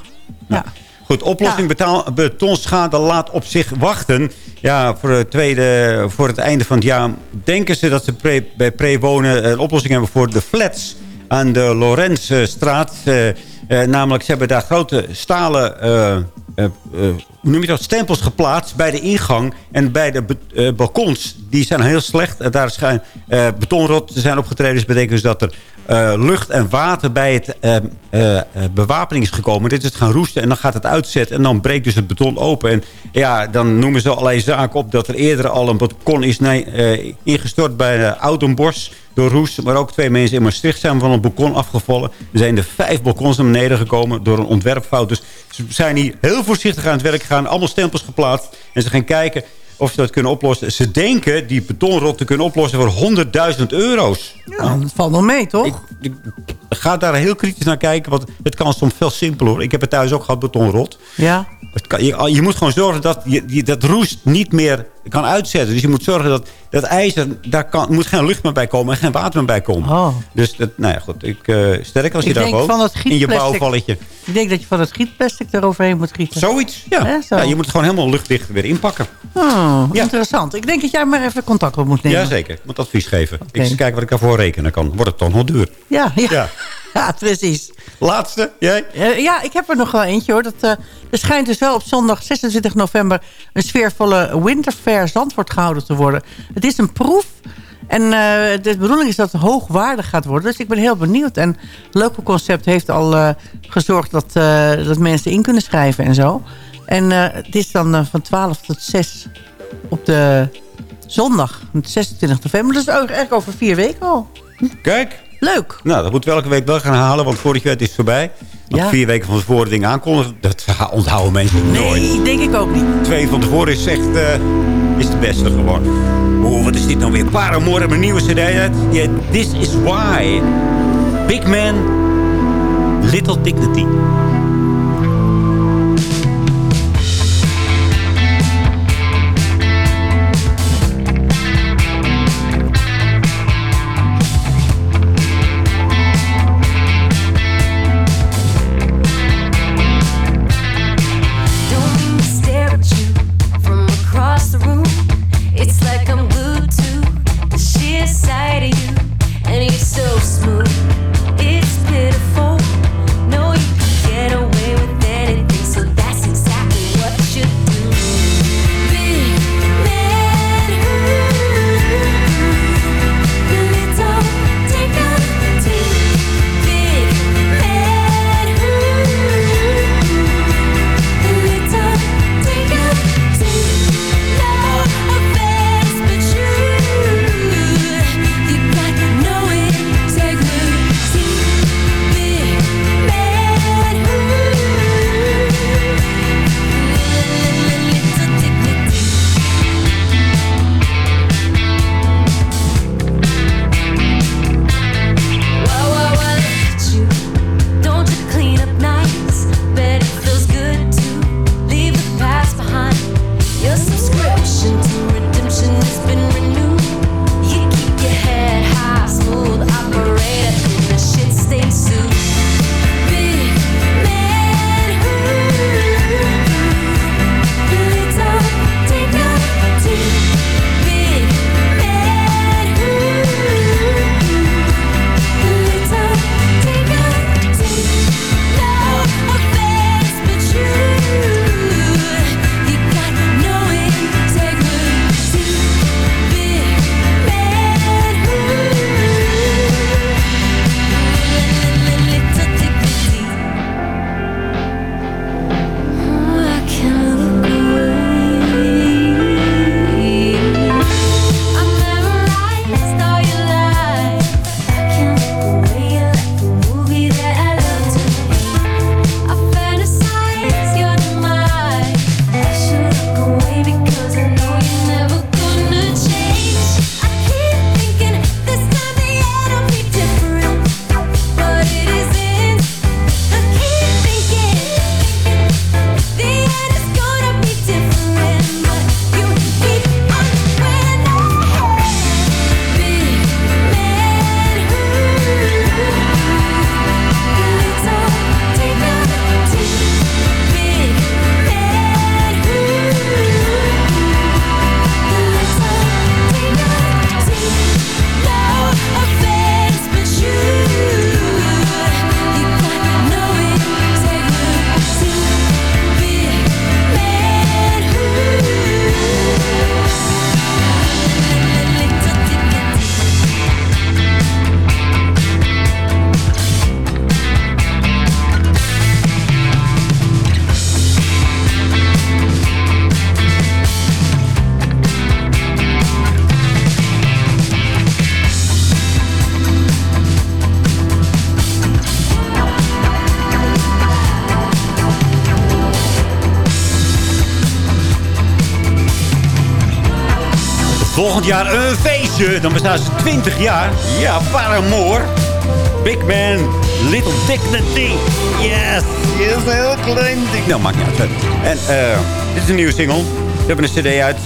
ja. Goed, oplossing betaal, betonschade laat op zich wachten. Ja, voor, het tweede, voor het einde van het jaar denken ze dat ze pre, bij prewonen een oplossing hebben voor de flats aan de Lorenzstraat. Eh, eh, namelijk, ze hebben daar grote stalen eh, eh, eh, hoe noem je dat, stempels geplaatst bij de ingang. En bij de eh, balkons, die zijn heel slecht. Daar schijn, eh betonrotten zijn opgetreden. Dus betekent dus dat er eh, lucht en water bij het eh, bewapening is gekomen. Dit is gaan roesten en dan gaat het uitzetten. En dan breekt dus het beton open. En ja, dan noemen ze allerlei zaken op dat er eerder al een balkon is ingestort bij de Oudenbos door roest. Maar ook twee mensen in Maastricht zijn van een balkon afgevallen. Er zijn er vijf balkons naar beneden gekomen door een ontwerpfout. Dus ze zijn hier heel voorzichtig aan het werk gegaan. Allemaal stempels geplaatst. En ze gaan kijken of ze dat kunnen oplossen. Ze denken die betonrot te kunnen oplossen voor 100.000 euro's. Ja, dat valt wel mee, toch? Ik ga daar heel kritisch naar kijken. Want het kan soms veel simpeler. hoor. Ik heb het thuis ook gehad, betonrot. Ja. Het kan, je, je moet gewoon zorgen dat je dat roest niet meer kan uitzetten. Dus je moet zorgen dat dat ijzer, daar kan, moet geen lucht meer bij komen en geen water meer bij komen. Oh. Dus dat, nou ja, goed. Ik, eh, sterk als je Ik daar woont. in je bouwvalletje. Ik denk dat je van het gietplastic eroverheen moet gieten. Zoiets, ja. Zo. ja. Je moet het gewoon helemaal luchtdicht weer inpakken. Oh, interessant. Ik denk dat jij maar even contact op moet nemen. Jazeker, ik moet advies geven. Ik eens kijken wat ik daarvoor rekenen kan. Wordt het toch nog duur. Ja, ja. Ja. Ja, precies. Laatste, jij? Eh, ja, ik heb er nog wel eentje hoor. Dat, eh, er schijnt dus wel op zondag 26 november... een sfeervolle Winterfair Zandvoort gehouden te worden. Het is een proef. En eh, de bedoeling is dat het hoogwaardig gaat worden. Dus ik ben heel benieuwd. En Local Concept heeft al gezorgd dat, dat mensen in kunnen schrijven en zo. En het is dan van 12 tot 6 op de zondag, 26 november. Dus eigenlijk over vier weken al. Kijk. Leuk. Nou, dat moeten we elke week wel gaan halen, want vorige week is het voorbij. Ja. vier weken van tevoren dingen aankondigen, dat onthouden mensen nooit. Nee, denk ik ook niet. Twee van tevoren is echt, eh, is de beste gewoon. Oeh, wat is dit nou weer? Paramore een nieuwe cd uit. Ja, This is Why. Big Man, Little Dignity. Volgend jaar een feestje. Dan bestaan ze 20 jaar. Ja, Paramore. Big Man, Little Dignity. Yes, yes, een heel klein ding. Nou, maakt niet uit. En eh, dit is een nieuwe single. We hebben een cd uit.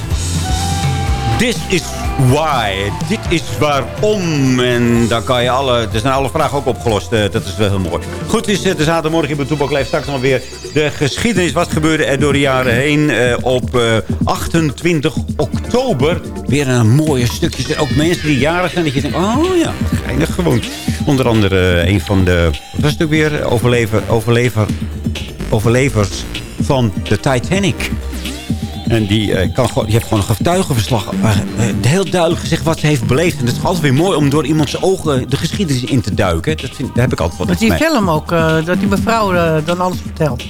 This is why. Dit is waarom. En dan kan je alle... Er zijn alle vragen ook opgelost. Eh, dat is wel heel mooi. Goed, het is eh, de zaterdagmorgen in Toepak Leef straks nog weer de geschiedenis. Wat gebeurde er door de jaren heen. Eh, op eh, 28 oktober. Weer een mooie stukje. Ook mensen die jarig zijn. Dat je denkt, oh ja, geinig gewoon. Onder andere eh, een van de... Wat was het ook weer? Overlever, overlever, overlevers van de Titanic. En die, eh, kan gewoon, die heeft gewoon een getuigenverslag. waar eh, heel duidelijk gezegd wat ze heeft beleefd. En het is altijd weer mooi om door iemands ogen de geschiedenis in te duiken. Dat vind, daar heb ik altijd wat Met die mee. film ook, eh, dat die mevrouw dan alles vertelt.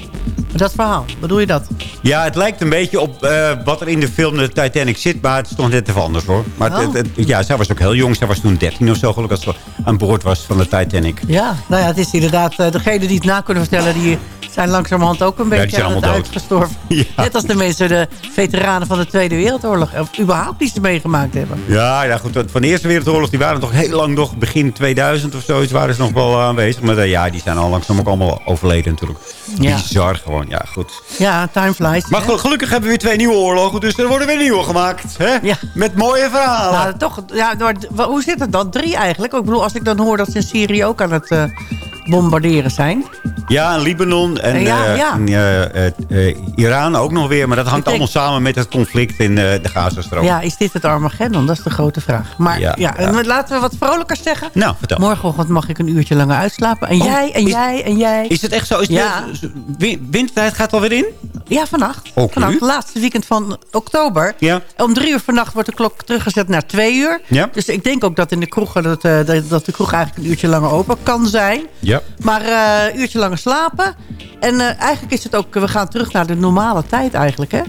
Dat verhaal, bedoel je dat? Ja, het lijkt een beetje op wat er in de film de Titanic zit. Maar het is toch net even anders hoor. Maar Oh. het- het- ja, zij was ook heel jong. Zij was toen 13 of zo gelukkig als ze aan boord was van de Titanic. Ja, nou ja, het is inderdaad... degenen die het na kunnen vertellen... die zijn langzamerhand ook een beetje aan het uitgestorven. Ja. Net als de mensen, de veteranen van de Tweede Wereldoorlog... of überhaupt iets meegemaakt hebben. Ja, ja goed. Van de Eerste Wereldoorlog, die waren toch heel lang nog, begin 2000 of zoiets, waren ze nog wel aanwezig. Maar eh, ja, die zijn al langzaam ook allemaal overleden natuurlijk. Ja. Bizar gewoon, ja goed. Ja, time flies. Maar gel- gelukkig hebben we weer twee nieuwe oorlogen, dus er worden weer nieuwe gemaakt. Hè? Ja. Met mooie verhalen. Nou, toch, ja, maar hoe zit het dan? Drie eigenlijk. Ik bedoel, als ik dan hoor dat ze in Syrië ook aan het eh, bombarderen zijn. Ja, en Libanon en, Ja, eh, ja. eh, eh, Iran ook nog weer. Maar dat hangt denk- allemaal samen met het conflict in de Gazastrook. Ja, is dit het Armageddon? Dat is de grote vraag. Maar Ja, ja, en laten we wat vrolijker zeggen. Nou, vertel. Morgenochtend mag ik een uurtje langer uitslapen. En Oh, jij, en is- jij, en jij. Is het echt zo? Is Ja. de win- wintertijd gaat alweer in? Ja, vannacht. Vannacht, laatste weekend van oktober. Ja. Om drie uur vannacht wordt de klok teruggezet naar twee uur. Ja. Dus ik denk ook dat in de kroegen dat, eh, dat- de kroeg eigenlijk een uurtje langer open kan zijn. Ja. Maar eh, een uurtje langer slapen. En eh, eigenlijk is het ook, we gaan terug naar de normale tijd eigenlijk. Hè?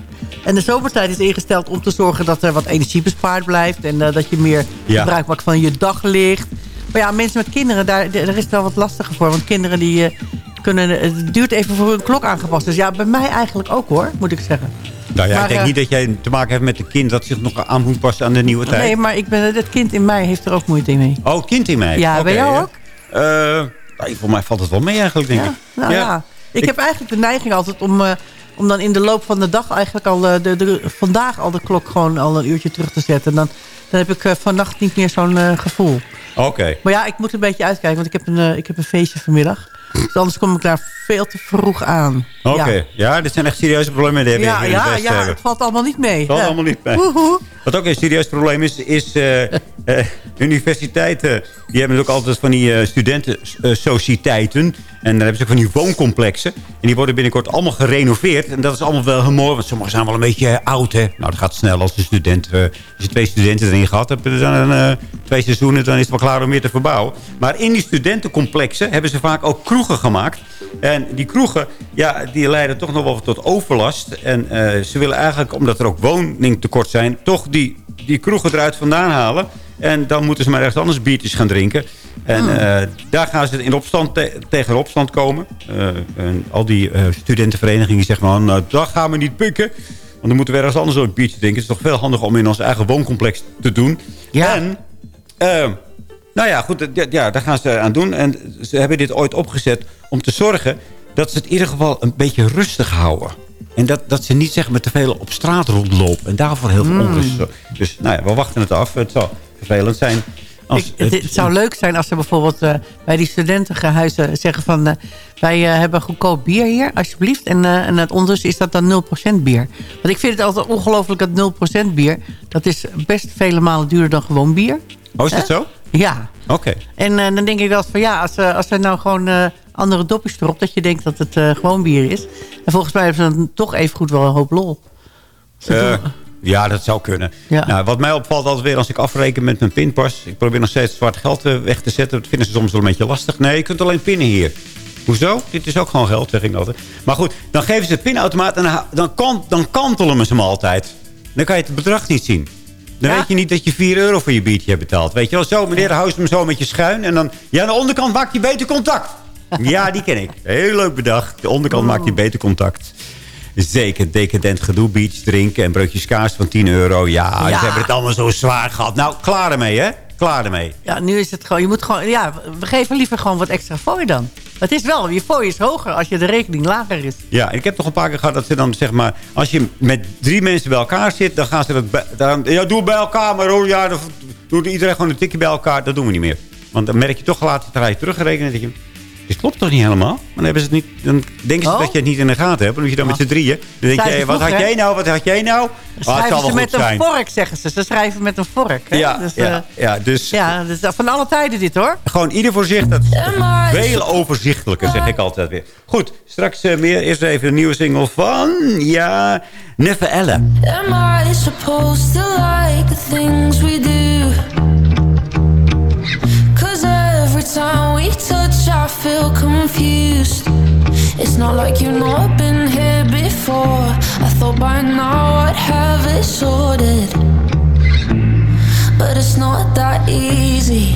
En de zomertijd is ingesteld om te zorgen dat er wat energie bespaard blijft. En eh, dat je meer Ja. gebruik maakt van je daglicht. Maar ja, mensen met kinderen, daar, daar is het wel wat lastiger voor. Want kinderen die eh, kunnen, het duurt even voor hun klok aangepast. Dus ja, bij mij eigenlijk ook hoor, moet ik zeggen. Nou ja, Maar, ik denk eh, niet dat jij te maken hebt met een kind dat zich nog aan moet passen aan de nieuwe tijd. Nee, maar ik ben, het kind in mij heeft er ook moeite mee. Oh, kind in mij. Ja, Oké, bij jou ook? Eh, nou, voor mij valt het wel mee eigenlijk, denk ik. Nou ja, ik, heb eigenlijk de neiging altijd om, eh, om dan in de loop van de dag eigenlijk al de, de, vandaag al de klok gewoon al een uurtje terug te zetten. Dan, dan heb ik vannacht niet meer zo'n gevoel. Oké. Maar ja, ik moet een beetje uitkijken, want ik heb een, ik heb een feestje vanmiddag. Dus anders kom ik daar veel te vroeg aan. Oké, Ja. ja. dit zijn echt serieuze problemen die Ja, het ja, ja, hebben. het valt allemaal niet mee. Valt Ja. allemaal niet mee. Woehoe. Wat ook een serieus probleem is, is eh, eh, universiteiten. Die hebben ook altijd van die uh, studentensociteiten. en dan hebben ze ook van die wooncomplexen. En die worden binnenkort allemaal gerenoveerd. En dat is allemaal wel heel mooi, want sommige zijn wel een beetje oud. Hè? Nou, dat gaat snel als de student, eh, als je twee studenten erin gehad hebt. Dan twee seizoenen, dan is het wel klaar om meer te verbouwen. Maar in die studentencomplexen hebben ze vaak ook kroegen gemaakt. En die kroegen, ja, die leiden toch nog wel tot overlast. En uh, ze willen eigenlijk, omdat er ook woningtekort zijn... toch die, die kroegen eruit vandaan halen. En dan moeten ze maar ergens anders biertjes gaan drinken. En uh, daar gaan ze in opstand te tegen opstand komen. Uh, en al die studentenverenigingen zeggen van... nou, dat gaan we niet pikken. Want dan moeten we ergens anders ook een biertje drinken. Het is toch veel handiger om in ons eigen wooncomplex te doen. Ja. En... nou ja, goed, ja, daar gaan ze aan doen. En ze hebben dit ooit opgezet om te zorgen... dat ze het in ieder geval een beetje rustig houden. En dat, dat ze niet zeg maar te veel op straat rondlopen. En daarvoor heel veel Mm. onrust. Dus nou ja, we wachten het af. Het zal vervelend zijn. Ik, het, het, zou leuk zijn als ze bijvoorbeeld uh, bij die studentenhuizen zeggen van... Uh, wij uh, hebben goedkoop bier hier, alsjeblieft. En, en het ondertussen is dat dan 0% bier. Want ik vind het altijd ongelooflijk dat 0% bier... dat is best vele malen duurder dan gewoon bier. Oh, is dat zo? Ja. Oké. Okay. En dan denk ik wel van ja, als, als er nou gewoon andere dopjes erop... dat je denkt dat het gewoon bier is. En volgens mij hebben ze dan toch even goed wel een hoop lol. Ja, dat zou kunnen. Ja. Nou, wat mij opvalt altijd weer als ik afreken met mijn pinpas... ik probeer nog steeds zwart geld eh, weg te zetten. Dat vinden ze soms wel een beetje lastig. Nee, je kunt alleen pinnen hier. Hoezo? Dit is ook gewoon geld, zeg ik altijd. Maar goed, dan geven ze de pinautomaat en dan, dan, kan, dan kantelen ze hem altijd. Dan kan je het bedrag niet zien. Dan ja? weet je niet dat je 4 euro voor je biertje hebt betaald. Weet je wel, zo, meneer, hou hem zo met je schuin. En dan, ja, aan de onderkant maakt hij beter contact. Ja, die ken ik. Heel leuk bedacht. De onderkant oh. maakt hij beter contact. Zeker, decadent gedoe, beach drinken en broodjes kaas van 10 euro. Ja, Ja. ze hebben het allemaal zo zwaar gehad. Nou, klaar ermee, hè? Klaar ermee. Ja, nu is het gewoon... Je moet gewoon... Ja, we geven liever gewoon wat extra fooi dan. Het is wel... Je fooi is hoger als je de rekening lager is. Ja, ik heb toch een paar keer gehad dat ze dan zeg maar... Als je met drie mensen bij elkaar zit, dan gaan ze dat... bij- Dan, ja, doe bij elkaar, maar oh, ja, dan doet iedereen gewoon een tikje bij elkaar. Dat doen we niet meer. Want dan merk je toch later, ga je terugrekenen. Dat je, dit klopt toch niet helemaal? Maar dan, hebben ze het niet, dan denken ze Oh. dat je het niet in de gaten hebt. Dan moet je dan met z'n drieën. Dan denk je, ze wat had hè? jij nou? Wat had jij nou? Ah, het Schrijven zal ze wel met een zijn. vork, zeggen ze. Ze schrijven met een vork. Hè? Ja, dus, ja, eh, ja, dus ja, dus van alle tijden dit hoor. gewoon ieder voor zich. Dat is veel overzichtelijker, zeg ik altijd weer. Goed, straks eh, meer. Eerst even een nieuwe single van... Ja, Neffe Elle. Am I supposed to like the things we do? Cause every time we touch, I feel confused. It's not like you've not been here before. I thought by now I'd have it sorted. But it's not that easy.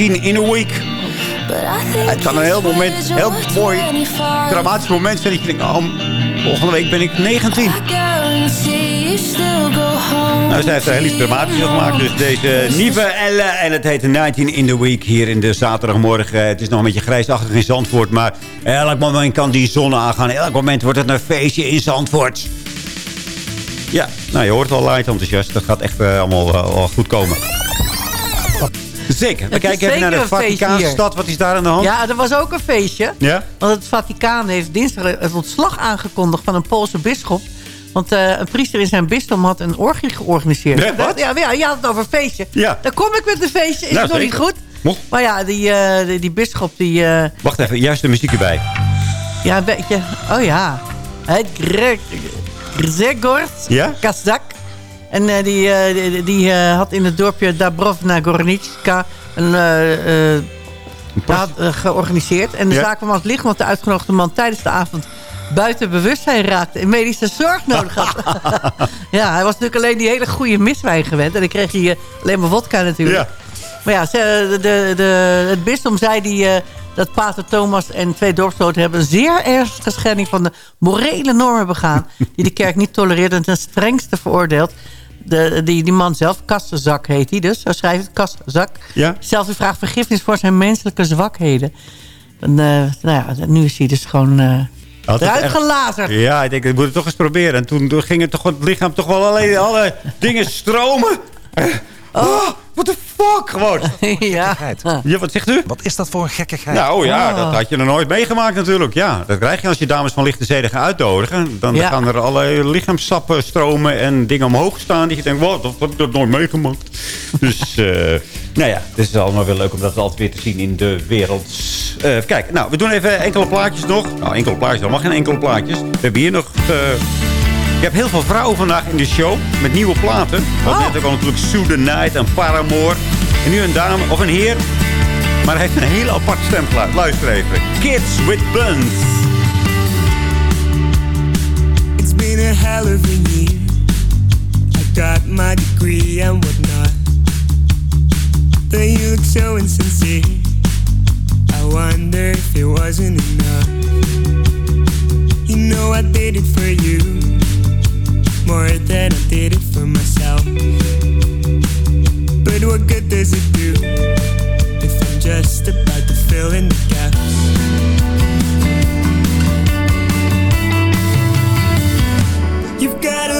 19 in a week. Het kan een heel, moment, heel mooi dramatisch moment zijn. Dat je denkt, oh, volgende week ben ik 19. Nou, zij heeft er heel iets dramatisch gemaakt. Dus deze nieuwe Elle. En het heet 19 in the week hier in de zaterdagmorgen. Het is nog een beetje grijsachtig in Zandvoort. Maar elk moment kan die zon aangaan. Elk moment wordt het een feestje in Zandvoort. Ja, nou je hoort al light enthousiast. Dat gaat echt eh, allemaal wel goed komen. Zeker. We kijken even naar de Vaticaanstad. Wat is daar aan de hand? Ja, er was ook een feestje. Ja? Want het Vaticaan heeft dinsdag het ontslag aangekondigd van een Poolse bisschop. Want eh, een priester in zijn bisdom had een orgie georganiseerd. Nee, wat? Ja, ja, je had het over een feestje. Ja. Dan kom ik met een feestje. Is Nou, het nog niet goed? Mocht. Maar ja, die, eh, die, die bisschop die... eh, Wacht even, juist de muziek erbij. ja, een beetje... Oh ja. Het Greg, Grzegorz Ja? Kazak. En eh, die, eh, die, die, eh, had in het dorpje Dabrovna Gornicka een... had, georganiseerd. En de Ja. zaak kwam het licht, want de uitgenodigde man tijdens de avond buiten bewustzijn raakte en medische zorg nodig had. ja, hij was natuurlijk alleen die hele goede miswijn gewend. En dan kreeg hij alleen maar vodka natuurlijk. Ja. Maar ja, de, de, de- het bisdom zei die, dat dat Pater Thomas en twee dorpsloten hebben... een zeer ernstige schending van de morele normen begaan... die de kerk niet tolereert en ten strengste veroordeelt. De, die, die man zelf, Kastenzak heet hij dus, zo schrijft het, Kastenzak. Ja. Zelfs u vraagt vergiffenis voor zijn menselijke zwakheden. En, eh, nou ja, nu is hij dus gewoon... het eruit gelazerd. Ja, ik denk, ik moet het toch eens proberen. En toen toen ging het, toch, het lichaam toch wel alleen alle dingen stromen. Oh, what the fuck, gewoon. ja. Ja, wat zegt u? Wat is dat voor een gekkigheid? Nou ja, Oh. dat had je nog nooit meegemaakt natuurlijk. Ja, dat krijg je als je dames van lichte zeden gaat uitnodigen. Dan Ja. gaan er allerlei lichaamssappen stromen en dingen omhoog staan. Die je denkt, wow, dat heb ik nog nooit meegemaakt. dus, eh, nou ja, het is allemaal weer leuk om dat altijd weer te zien in de wereld. Eh, even kijken, nou, we doen even enkele plaatjes nog. Nou, enkele plaatjes, helemaal geen enkele plaatjes. We hebben hier nog... eh, ik heb heel veel vrouwen vandaag in de show met nieuwe platen. Want net ook al natuurlijk Sue the Night en Paramore. En nu een dame of een heer. Maar hij heeft een hele aparte stemplaat. Luister even. Kids with Buns. It's been a hell of a year. I got my degree and whatnot. But you look so insincere. I wonder if it wasn't enough. You know I did it for you. More than I did it for myself. But what good does it do if I'm just about to fill in the gaps? You've gotta to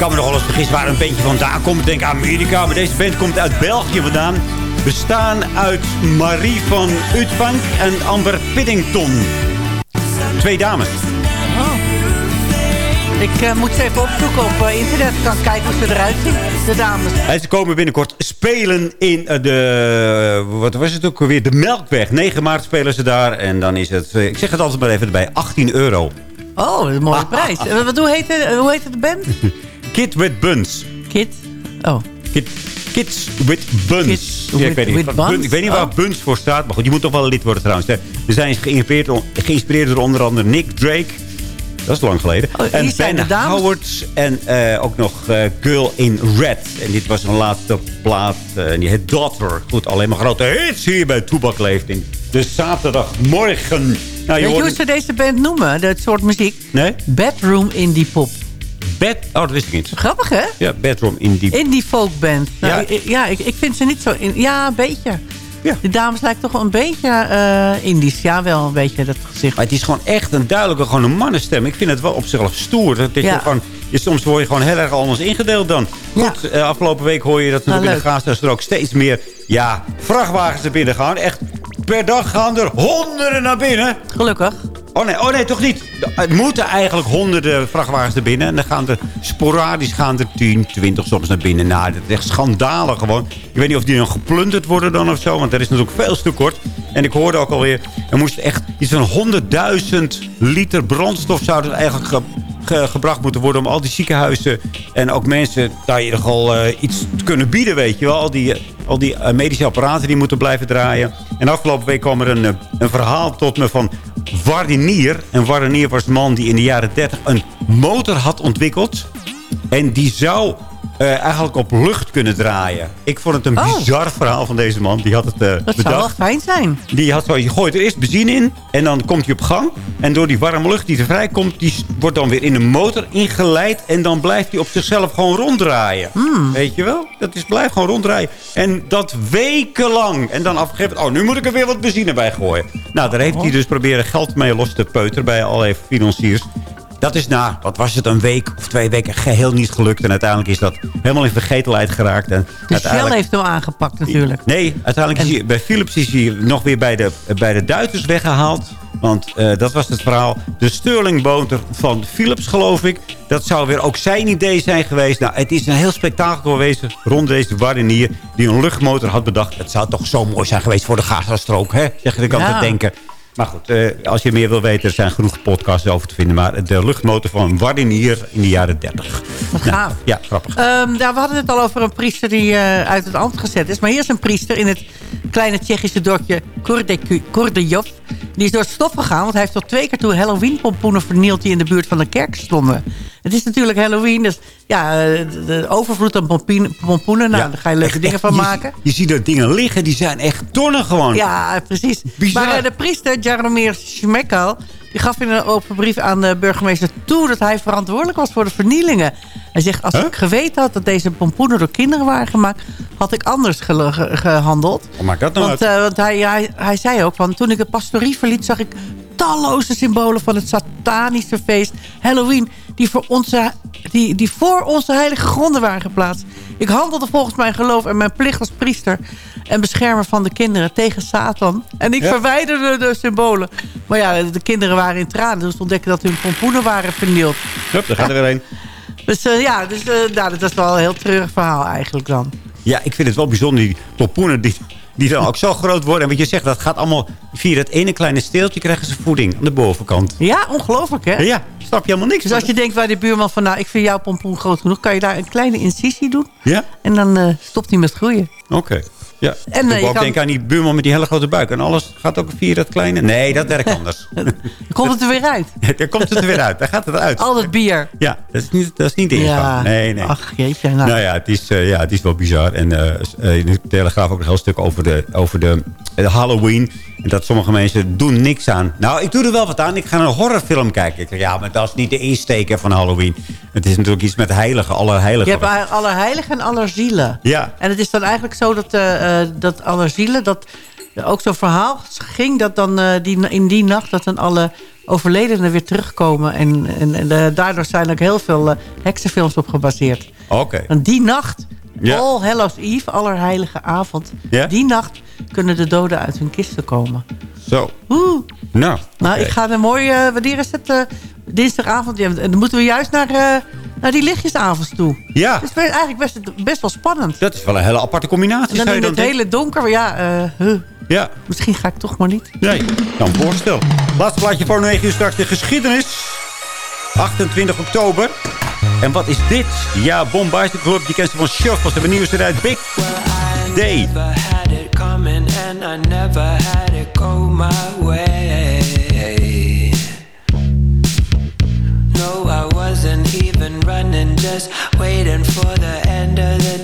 Ik kan me nog wel eens vergissen waar een bandje vandaan komt. Ik denk Amerika, maar deze band komt uit België vandaan. Bestaan uit Marie van Utvank en Amber Piddington. Twee dames. Ik eh, moet ze even opzoeken op eh, internet. Ik kan kijken hoe ze eruit zien, de dames. En ze komen binnenkort spelen in eh, de... Wat was het ook weer? De Melkweg. 9 maart spelen ze daar. En dan is het... Ik zeg het altijd maar even erbij. 18 euro. Oh, een mooie prijs. Wat, hoe, heet de, hoe heet de band? Kid with Buns. Kid? Oh. Kid, kids with Buns. Kids Ja, ik, with- weet niet, with buns? Bun- ik weet niet waar Oh. Buns voor staat. Maar goed, je moet toch wel lid worden trouwens. Ze zijn geïnspireerd, geïnspireerd door onder andere Nick Drake. Dat is lang geleden. Oh, en Ben. Howard. En eh, ook nog eh, Girl in Red. En dit was een laatste plaat. eh, en die heet Daughter. Goed, alleen maar grote hits hier bij Toebak Leeft in de zaterdagmorgen. Nou, je Weet je hoort- hoe ze deze band noemen? Dat soort muziek? Nee? Bedroom Indie Pop. Bed... Oh, dat wist ik niet. Grappig, hè? Ja, Bedroom Indie. Indie folk band. Nou, Ja. ik- ja, ik, ik vind ze niet zo... In, ja, een beetje. De dames lijken toch wel een beetje eh Indisch. Ja, wel een beetje dat gezicht. Maar het is gewoon echt een duidelijke gewoon een mannenstem. Ik vind het wel op zichzelf stoer. Dat Ja. je gewoon, je, soms word je gewoon heel erg anders ingedeeld dan. Goed, eh, afgelopen week hoor je dat natuurlijk Nou, in de Gaza er ook steeds meer ja, vrachtwagens er binnen gaan. Echt, per dag gaan er honderden naar binnen. Gelukkig. Oh nee, oh nee, toch niet. Het moeten eigenlijk honderden vrachtwagens er binnen. En dan gaan er sporadisch gaan er 10, 20 soms naar binnen. Nou, dat is echt schandalen gewoon. Ik weet niet of die dan geplunderd worden dan of zo. Want er is natuurlijk veel te kort. En ik hoorde ook alweer... Er moest echt iets van 100.000 liter brandstof zouden eigenlijk ge, ge- gebracht moeten worden... om al die ziekenhuizen en ook mensen daar in ieder geval eh, iets te kunnen bieden, weet je wel. Al die, eh, al die eh, medische apparaten die moeten blijven draaien. En afgelopen week kwam er een, een verhaal tot me van Warrenier. En Warrenier was een man die in de jaren 30 een motor had ontwikkeld. En die zou eh, eigenlijk op lucht kunnen draaien. Ik vond het een Oh. bizar verhaal van deze man. Die had het eh, Dat zou wel bedacht. fijn zijn. Die had zo, je gooit er eerst benzine in en dan komt hij op gang. En door die warme lucht die er vrijkomt, die s- wordt dan weer in de motor ingeleid. En dan blijft hij op zichzelf gewoon ronddraaien. Hmm. Weet je wel? Dat is, blijft gewoon ronddraaien. En dat wekenlang. En dan afgegeven, oh nu moet ik er weer wat benzine bij gooien. Nou, daar heeft Oh. hij dus proberen geld mee los te peuteren bij allerlei financiers. Dat is na, wat was het, een week of twee weken geheel niet gelukt. En uiteindelijk is dat helemaal in vergetelheid geraakt. En De Shell heeft hem aangepakt natuurlijk. Nee, uiteindelijk is hij, bij Philips is hij nog weer bij de, bij de Duitsers weggehaald. Want eh, dat was het verhaal. De Sterlingboter van Philips, geloof ik. Dat zou weer ook zijn idee zijn geweest. Nou, het is een heel spektakel geweest rond deze Warrenier... die een luchtmotor had bedacht. Het zou toch zo mooi zijn geweest voor de Gazastrook, hè? Zeg ik altijd Ja. denken. Maar goed, eh, als je meer wil weten, er zijn genoeg podcasts over te vinden. Maar de luchtmotor van Warrenier in de jaren 30. Wat Nou, gaaf. ja, grappig. Ehm, ja, we hadden het al over een priester die eh, uit het ambt gezet is. Maar hier is een priester in het kleine Tsjechische dorpje Kordejov. Die is door het stof gegaan, want hij heeft tot twee keer toe Halloween-pompoenen vernield... die in de buurt van de kerk stonden. Het is natuurlijk Halloween, dus ja, de, overvloed aan pompoenen. Nou, Ja, daar ga je leuke echt, dingen van je- maken. Je, ziet er dingen liggen, die zijn echt tonnen gewoon. Ja, precies. Bizar. Maar eh, de priester, Jaromir Schmekal... die gaf in een open brief aan de burgemeester toe... dat hij verantwoordelijk was voor de vernielingen. Hij zegt, als ik geweten had dat deze pompoenen door kinderen waren gemaakt... had ik anders ge- gehandeld. Wat maakt dat nou Want, uit? eh, want hij, hij, hij zei ook, van, toen ik de pastorie verliet... zag ik talloze symbolen van het satanische feest Halloween... die voor onze, die, die voor onze heilige gronden waren geplaatst. Ik handelde volgens mijn geloof en mijn plicht als priester... en beschermer van de kinderen tegen Satan. En ik Ja. verwijderde de symbolen. Maar ja, de kinderen waren in tranen... dus ontdekken dat hun pompoenen waren vernield. Hup, daar gaat er weer een. Dus eh, ja, dus, eh, nou, dat is wel een heel treurig verhaal eigenlijk dan. Ja, ik vind het wel bijzonder, die pompoenen die, die dan ook zo groot worden. En wat je zegt, dat gaat allemaal via dat ene kleine steeltje krijgen ze voeding aan de bovenkant. Ja, ongelooflijk hè? Ja, snap je helemaal niks. Dus als je denkt bij de buurman van... nou, ik vind jouw pompoen groot genoeg... kan je daar een kleine incisie doen. Ja? En dan eh, stopt hij met groeien. Oké. Ja. En, ik eh, ook kan- denken aan die buurman met die hele grote buik. En alles gaat ook via dat kleine. Nee, dat werkt anders. Dan komt het er weer uit. Daar komt het er weer uit. Daar gaat het uit. Al dat bier. Ja, dat is niet, dat is niet de ingang. Ja. Nee, nee. Ach, jeetje. Nou. Nou ja, het is, eh, ja, het is wel bizar. En eh, in de Telegraaf ook een heel stuk over de, over de, de Halloween. En dat sommige mensen doen niks aan. Nou, ik doe er wel wat aan. Ik ga een horrorfilm kijken. Ik zeg, ja, maar dat is niet de insteker van Halloween. Het is natuurlijk iets met heilige, allerheilige. Je hebt allerheiligen en allerzielen. Ja. En het is dan eigenlijk zo dat, dat allerzielen... dat ook zo'n verhaal ging dat dan eh, die, in die nacht... dat dan alle overledenen weer terugkomen. En, en, en eh, daardoor zijn ook heel veel eh, heksenfilms op gebaseerd. Oké. En die nacht, Ja. All Hallows Eve, allerheilige avond... Ja. die nacht kunnen de doden uit hun kisten komen. Zo. Oeh. Nou, Nou, ik ga een mooie... eh, wanneer is het? eh, dinsdagavond. Ja, dan moeten we juist naar, eh, naar die lichtjesavonds toe. Ja. Het is eigenlijk best, best wel spannend. Dat is wel een hele aparte combinatie. En dan in het denken. hele donker. maar Ja, eh, huh. Ja. misschien ga ik toch maar niet. Nee, kan me voorstellen. Laatste plaatje voor 9 uur straks de geschiedenis. 28 oktober. En wat is dit? Ja, Bombastic Club. Je kent ze van Shuffles. De nieuwste uit Big Day. never had it coming and I never had it go my way. Running, just waiting for the end of the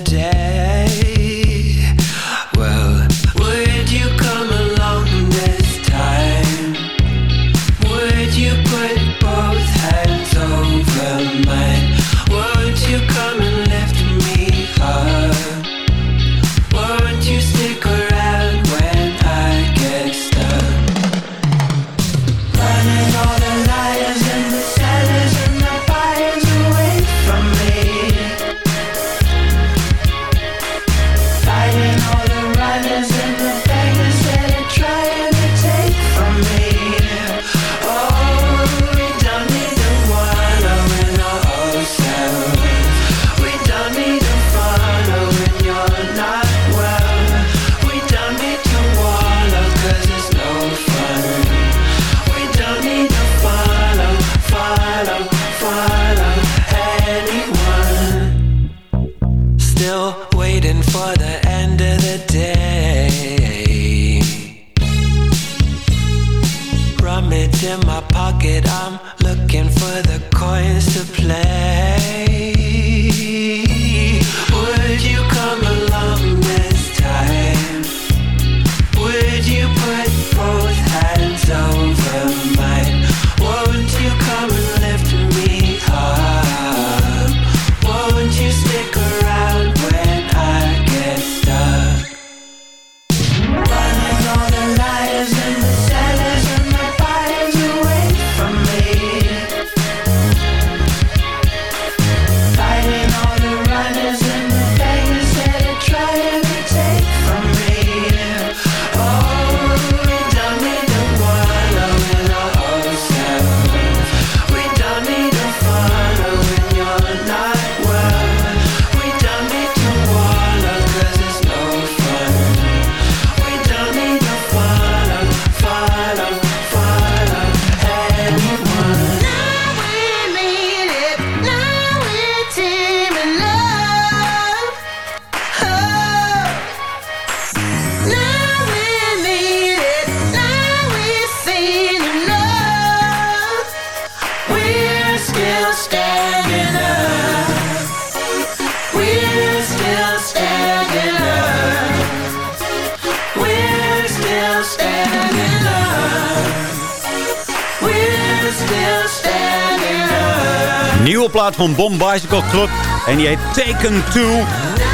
van Bomb Bicycle Club. En die heet Taken to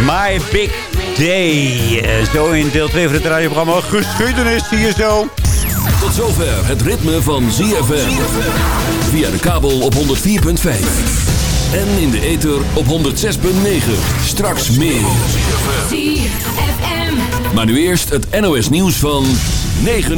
My Big Day. Eh, zo in deel 2 van het radioprogramma Geschiedenis hier zo. Tot zover het ritme van ZFM. Via de kabel op 104.5. En in de ether op 106.9. Straks meer. Maar nu eerst het NOS nieuws van 9.